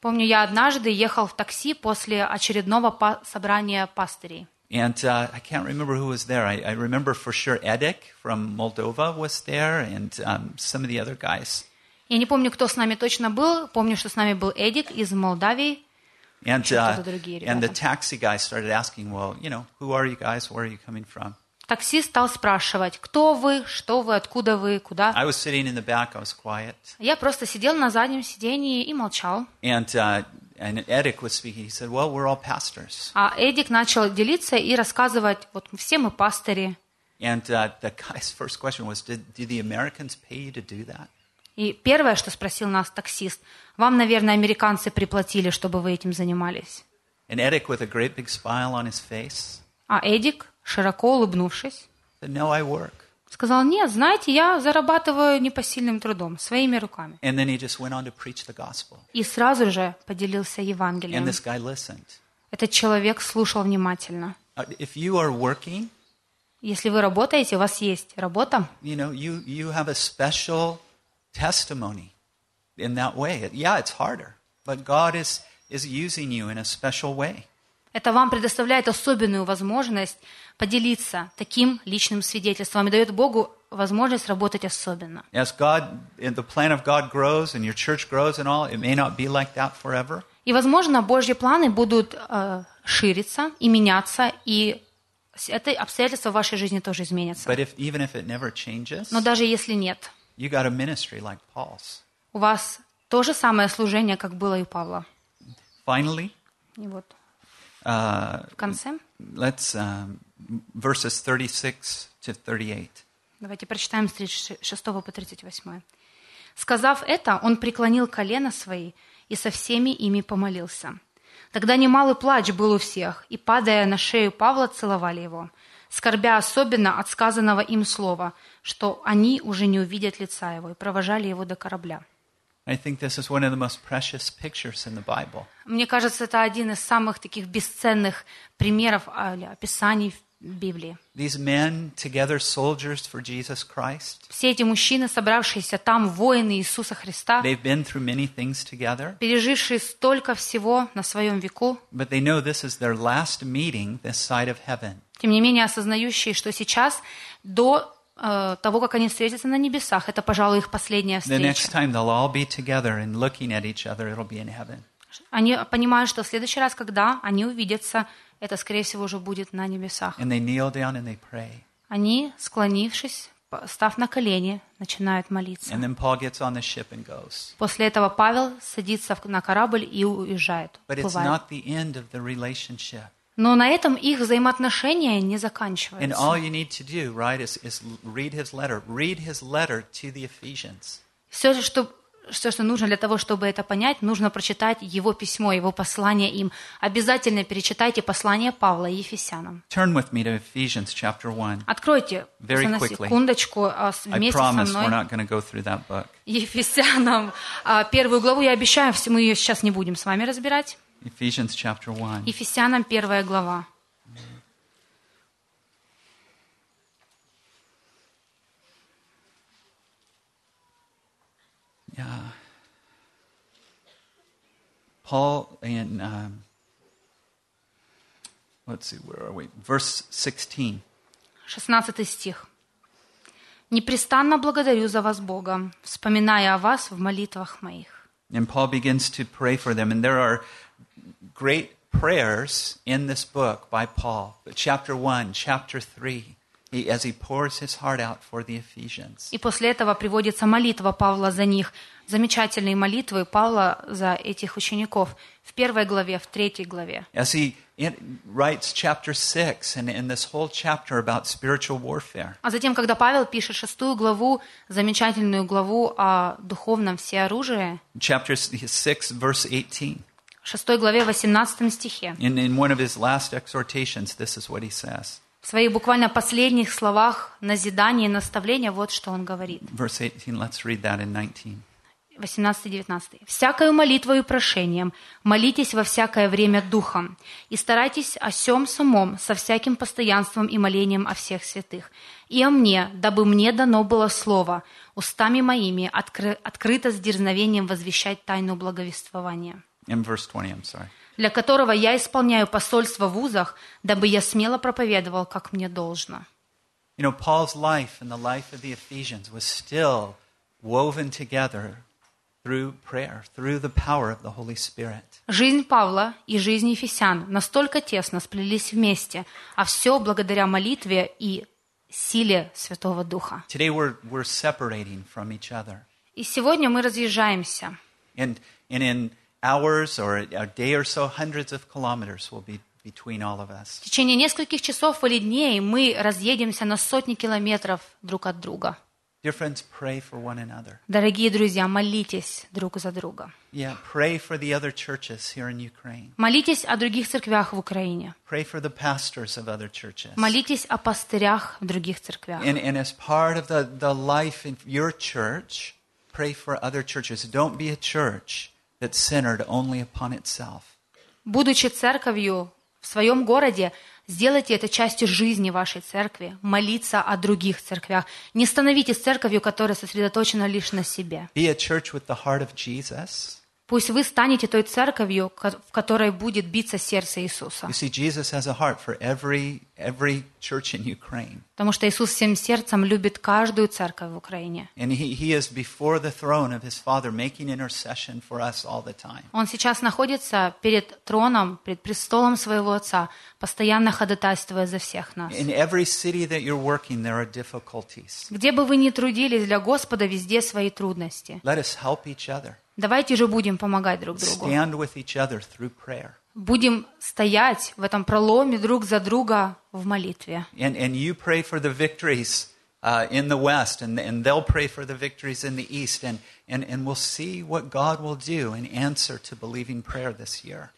Помню, я однажды ехал в такси после очередного па- собрания пастырей. And uh, I can't remember who was there. I, I remember for sure Edek from Moldova was there and um, some of the other guys. Я не помню, кто с нами точно был. Помню, что с нами был Эдик из Молдавии. And, uh, and the taxi guy started asking, well, you know, who are you guys? Where are you coming from? Таксист стал спрашивать, кто вы, что вы, откуда вы, куда. I was sitting in the back. I was quiet. Я просто сидел на заднем сидении и молчал. And, uh, and Edek was speaking. He said, well, we're all pastors. А Эдик начал делиться и рассказывать, вот все мы пастыри. And uh, the guy's first question was, did, do the Americans pay you to do that? И первое, что спросил нас таксист, вам, наверное, американцы приплатили, чтобы вы этим занимались. And Edek, with a great big smile on his face, А Эдик, широко улыбнувшись, said, no, I work. сказал, нет, знаете, я зарабатываю непосильным трудом, своими руками. And then he just went on to preach the gospel. И сразу же поделился And Евангелием. this guy listened. Этот человек слушал внимательно. Uh, If you are working, Если вы работаете, у вас есть работа, you know, you, you have a special testimony in that way. Yeah, it's harder, but God is, is using you in a special way. это вам предоставляет особенную возможность поделиться таким личным свидетельством и дает Богу возможность работать особенно. As God, the plan of God grows and your church grows and all, it may not be like that forever. И, возможно, Божьи планы будут э, шириться и меняться, и это обстоятельства в вашей жизни тоже изменятся. But if, even if it never changes, Но даже если нет, you got a ministry like Paul's. у вас то же самое служение, как было и у Павла. Finally, И вот uh, в конце let's um, verses 36 to 38. Давайте прочитаем с 36 по 38. Сказав это, он преклонил колено свои и со всеми ими помолился. Тогда немалый плач был у всех, и, падая на шею Павла, целовали его, скорбя особенно от сказанного им слова, что они уже не увидят лица его, и провожали его до корабля. Мне кажется, это один из самых таких бесценных примеров а, описаний в Библии. These men, together soldiers for Jesus Christ, Все эти мужчины, собравшиеся там, воины Иисуса Христа, they've been through many things together, пережившие столько всего на своем веку, but they know this is their last meeting this side of heaven. Тем не менее осознающие, что сейчас до э, того, как они встретятся на небесах, это, пожалуй, их последняя встреча. Они понимают, что в следующий раз, когда они увидятся, это, скорее всего, уже будет на небесах. Они, склонившись, став на колени, начинают молиться. После этого Павел садится на корабль и уезжает, уплывает. Но на этом их взаимоотношения не And заканчиваются. all you need to do, right, is, is read his letter. Read his letter to the Ephesians. Все, что, все, что нужно для того, чтобы это понять, нужно прочитать его письмо, его послание им. Обязательно перечитайте послание Павла Ефесянам. Turn with me to Ephesians chapter 1. Откройте Very на секундочку а, I вместе со promise we're мной not go through that book. Ефесянам а, первую главу. Я обещаю, мы ее сейчас не будем с вами разбирать. Ephesians chapter 1. Ефесянам первая глава. Yeah. Paul in, um, let's see, where are we? Verse 16. 16 стих. «Непрестанно благодарю за вас Бога, вспоминая о вас в молитвах моих». And Paul begins to pray for them. And there are great prayers in this book by Paul. But chapter 1, chapter 3, he, as he pours his heart out for the Ephesians. И после этого приводится молитва Павла за них. Замечательные молитвы Павла за этих учеников в первой главе, в третьей главе. As he in, writes chapter 6 and, and this whole chapter about spiritual warfare. А затем, когда Павел пишет шестую главу, замечательную главу о духовном всеоружии, Chapter 6, verse 18. В шестой главе, 18 стихе, In, in one of his last exhortations, this is what he says. в своих буквально последних словах назидания и наставления, вот что он говорит. Verse 18, let's read that in 19. 18-19. «Всякою молитвою и прошением молитесь во всякое время Духом, и старайтесь о сем самом со всяким постоянством и молением о всех святых, и о мне, дабы мне дано было слово, устами моими откры- открыто с дерзновением возвещать тайну благовествования, In verse 20, I'm sorry. для которого я исполняю посольство в узах, дабы я смело проповедовал, как мне должно». You know, Paul's life and the life of the Ephesians was still woven together through prayer, through the power of the Holy Spirit. Жизнь Павла и жизнь Ефесян настолько тесно сплелись вместе, а все благодаря молитве и силе Святого Духа. Today we're, we're separating from each other. И сегодня мы разъезжаемся. And, and in hours or a day or so, hundreds of kilometers will be between all of us. В течение нескольких часов или дней мы разъедемся на сотни километров друг от друга. Dear friends, pray for one another. Дорогие друзья, молитесь друг за друга. Yeah, pray for the other churches here in Ukraine. Молитесь о других церквях в Украине. Pray for the pastors of other churches. Молитесь о пастырях в других церквях. And, and as part of the, the life in your church, pray for other churches. Don't be a church that's centered only upon itself. Будучи церковью в своем городе, сделайте это частью жизни вашей церкви, молиться о других церквях. Не становитесь церковью, которая сосредоточена лишь на себе. Be a church with the heart of Jesus. Пусть вы станете той церковью, ко- в которой будет биться сердце Иисуса. Потому что Иисус всем сердцем любит каждую церковь в Украине. Он сейчас находится перед троном, перед престолом своего Отца, постоянно ходатайствуя за всех нас. Где бы вы ни трудились для Господа, везде свои трудности. Let us help each other. Давайте же будем помогать друг другу. Stand with each other through prayer. Будем стоять в этом проломе друг за друга в молитве. And, and you pray for the victories uh, in the West, and, and they'll pray for the victories in the East. And, and, and we'll see what God will do in answer to believing prayer this year.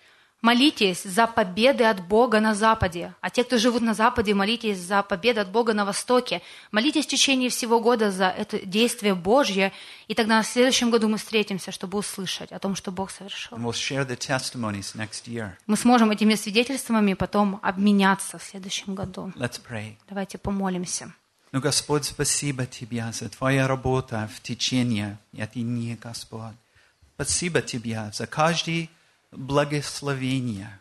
Молитесь за победы от Бога на Западе. А те, кто живут на Западе, молитесь за победы от Бога на Востоке. Молитесь в течение всего года за это действие Божье. И тогда в следующем году мы встретимся, чтобы услышать о том, что Бог совершил. We'll. Мы сможем этими свидетельствами потом обменяться в следующем году. Давайте помолимся. Ну, Господь, спасибо Тебе за Твоя работа в течение этой дни, Господь. Спасибо Тебе за каждое благословение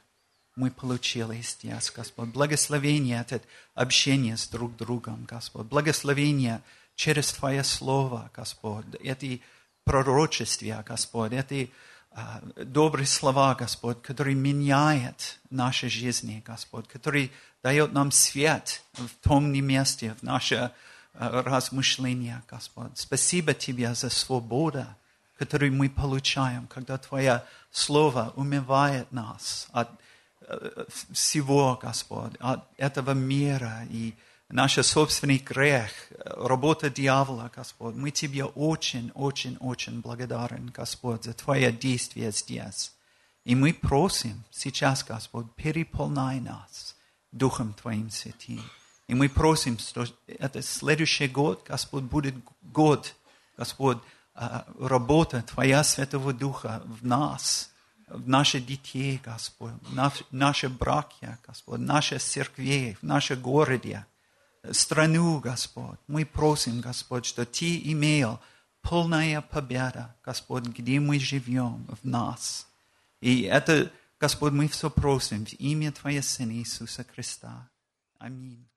мы получили здесь, Господь. Благословение – это общение с друг другом, Господь. Благословение через Твое Слово, Господь. Это пророчестве, Господь. Это а, добрые слова, Господь, которые меняют наши жизни, Господь, которые дают нам свет в том месте, в наше а, размышление, Господь. Спасибо Тебе за свободу, которую мы получаем, когда Твое Слово умывает нас от э, всего, Господь, от этого мира и наш собственный грех, работа дьявола, Господь. Мы Тебе очень, очень, очень благодарен, Господь, за Твое действие здесь. И мы просим сейчас, Господь, переполняй нас Духом Твоим Святым. И мы просим, что это следующий год, Господь, будет год, Господь, работа Твоя Святого Духа в нас, в наши детей, Господь, в наш- наши браки, Господь, в нашей церкви, в нашем городе, страну, Господь. Мы просим, Господь, что Ты имел полная победа, Господь, где мы живем, в нас. И это, Господь, мы все просим в имя Твоего Сына Иисуса Христа. Аминь.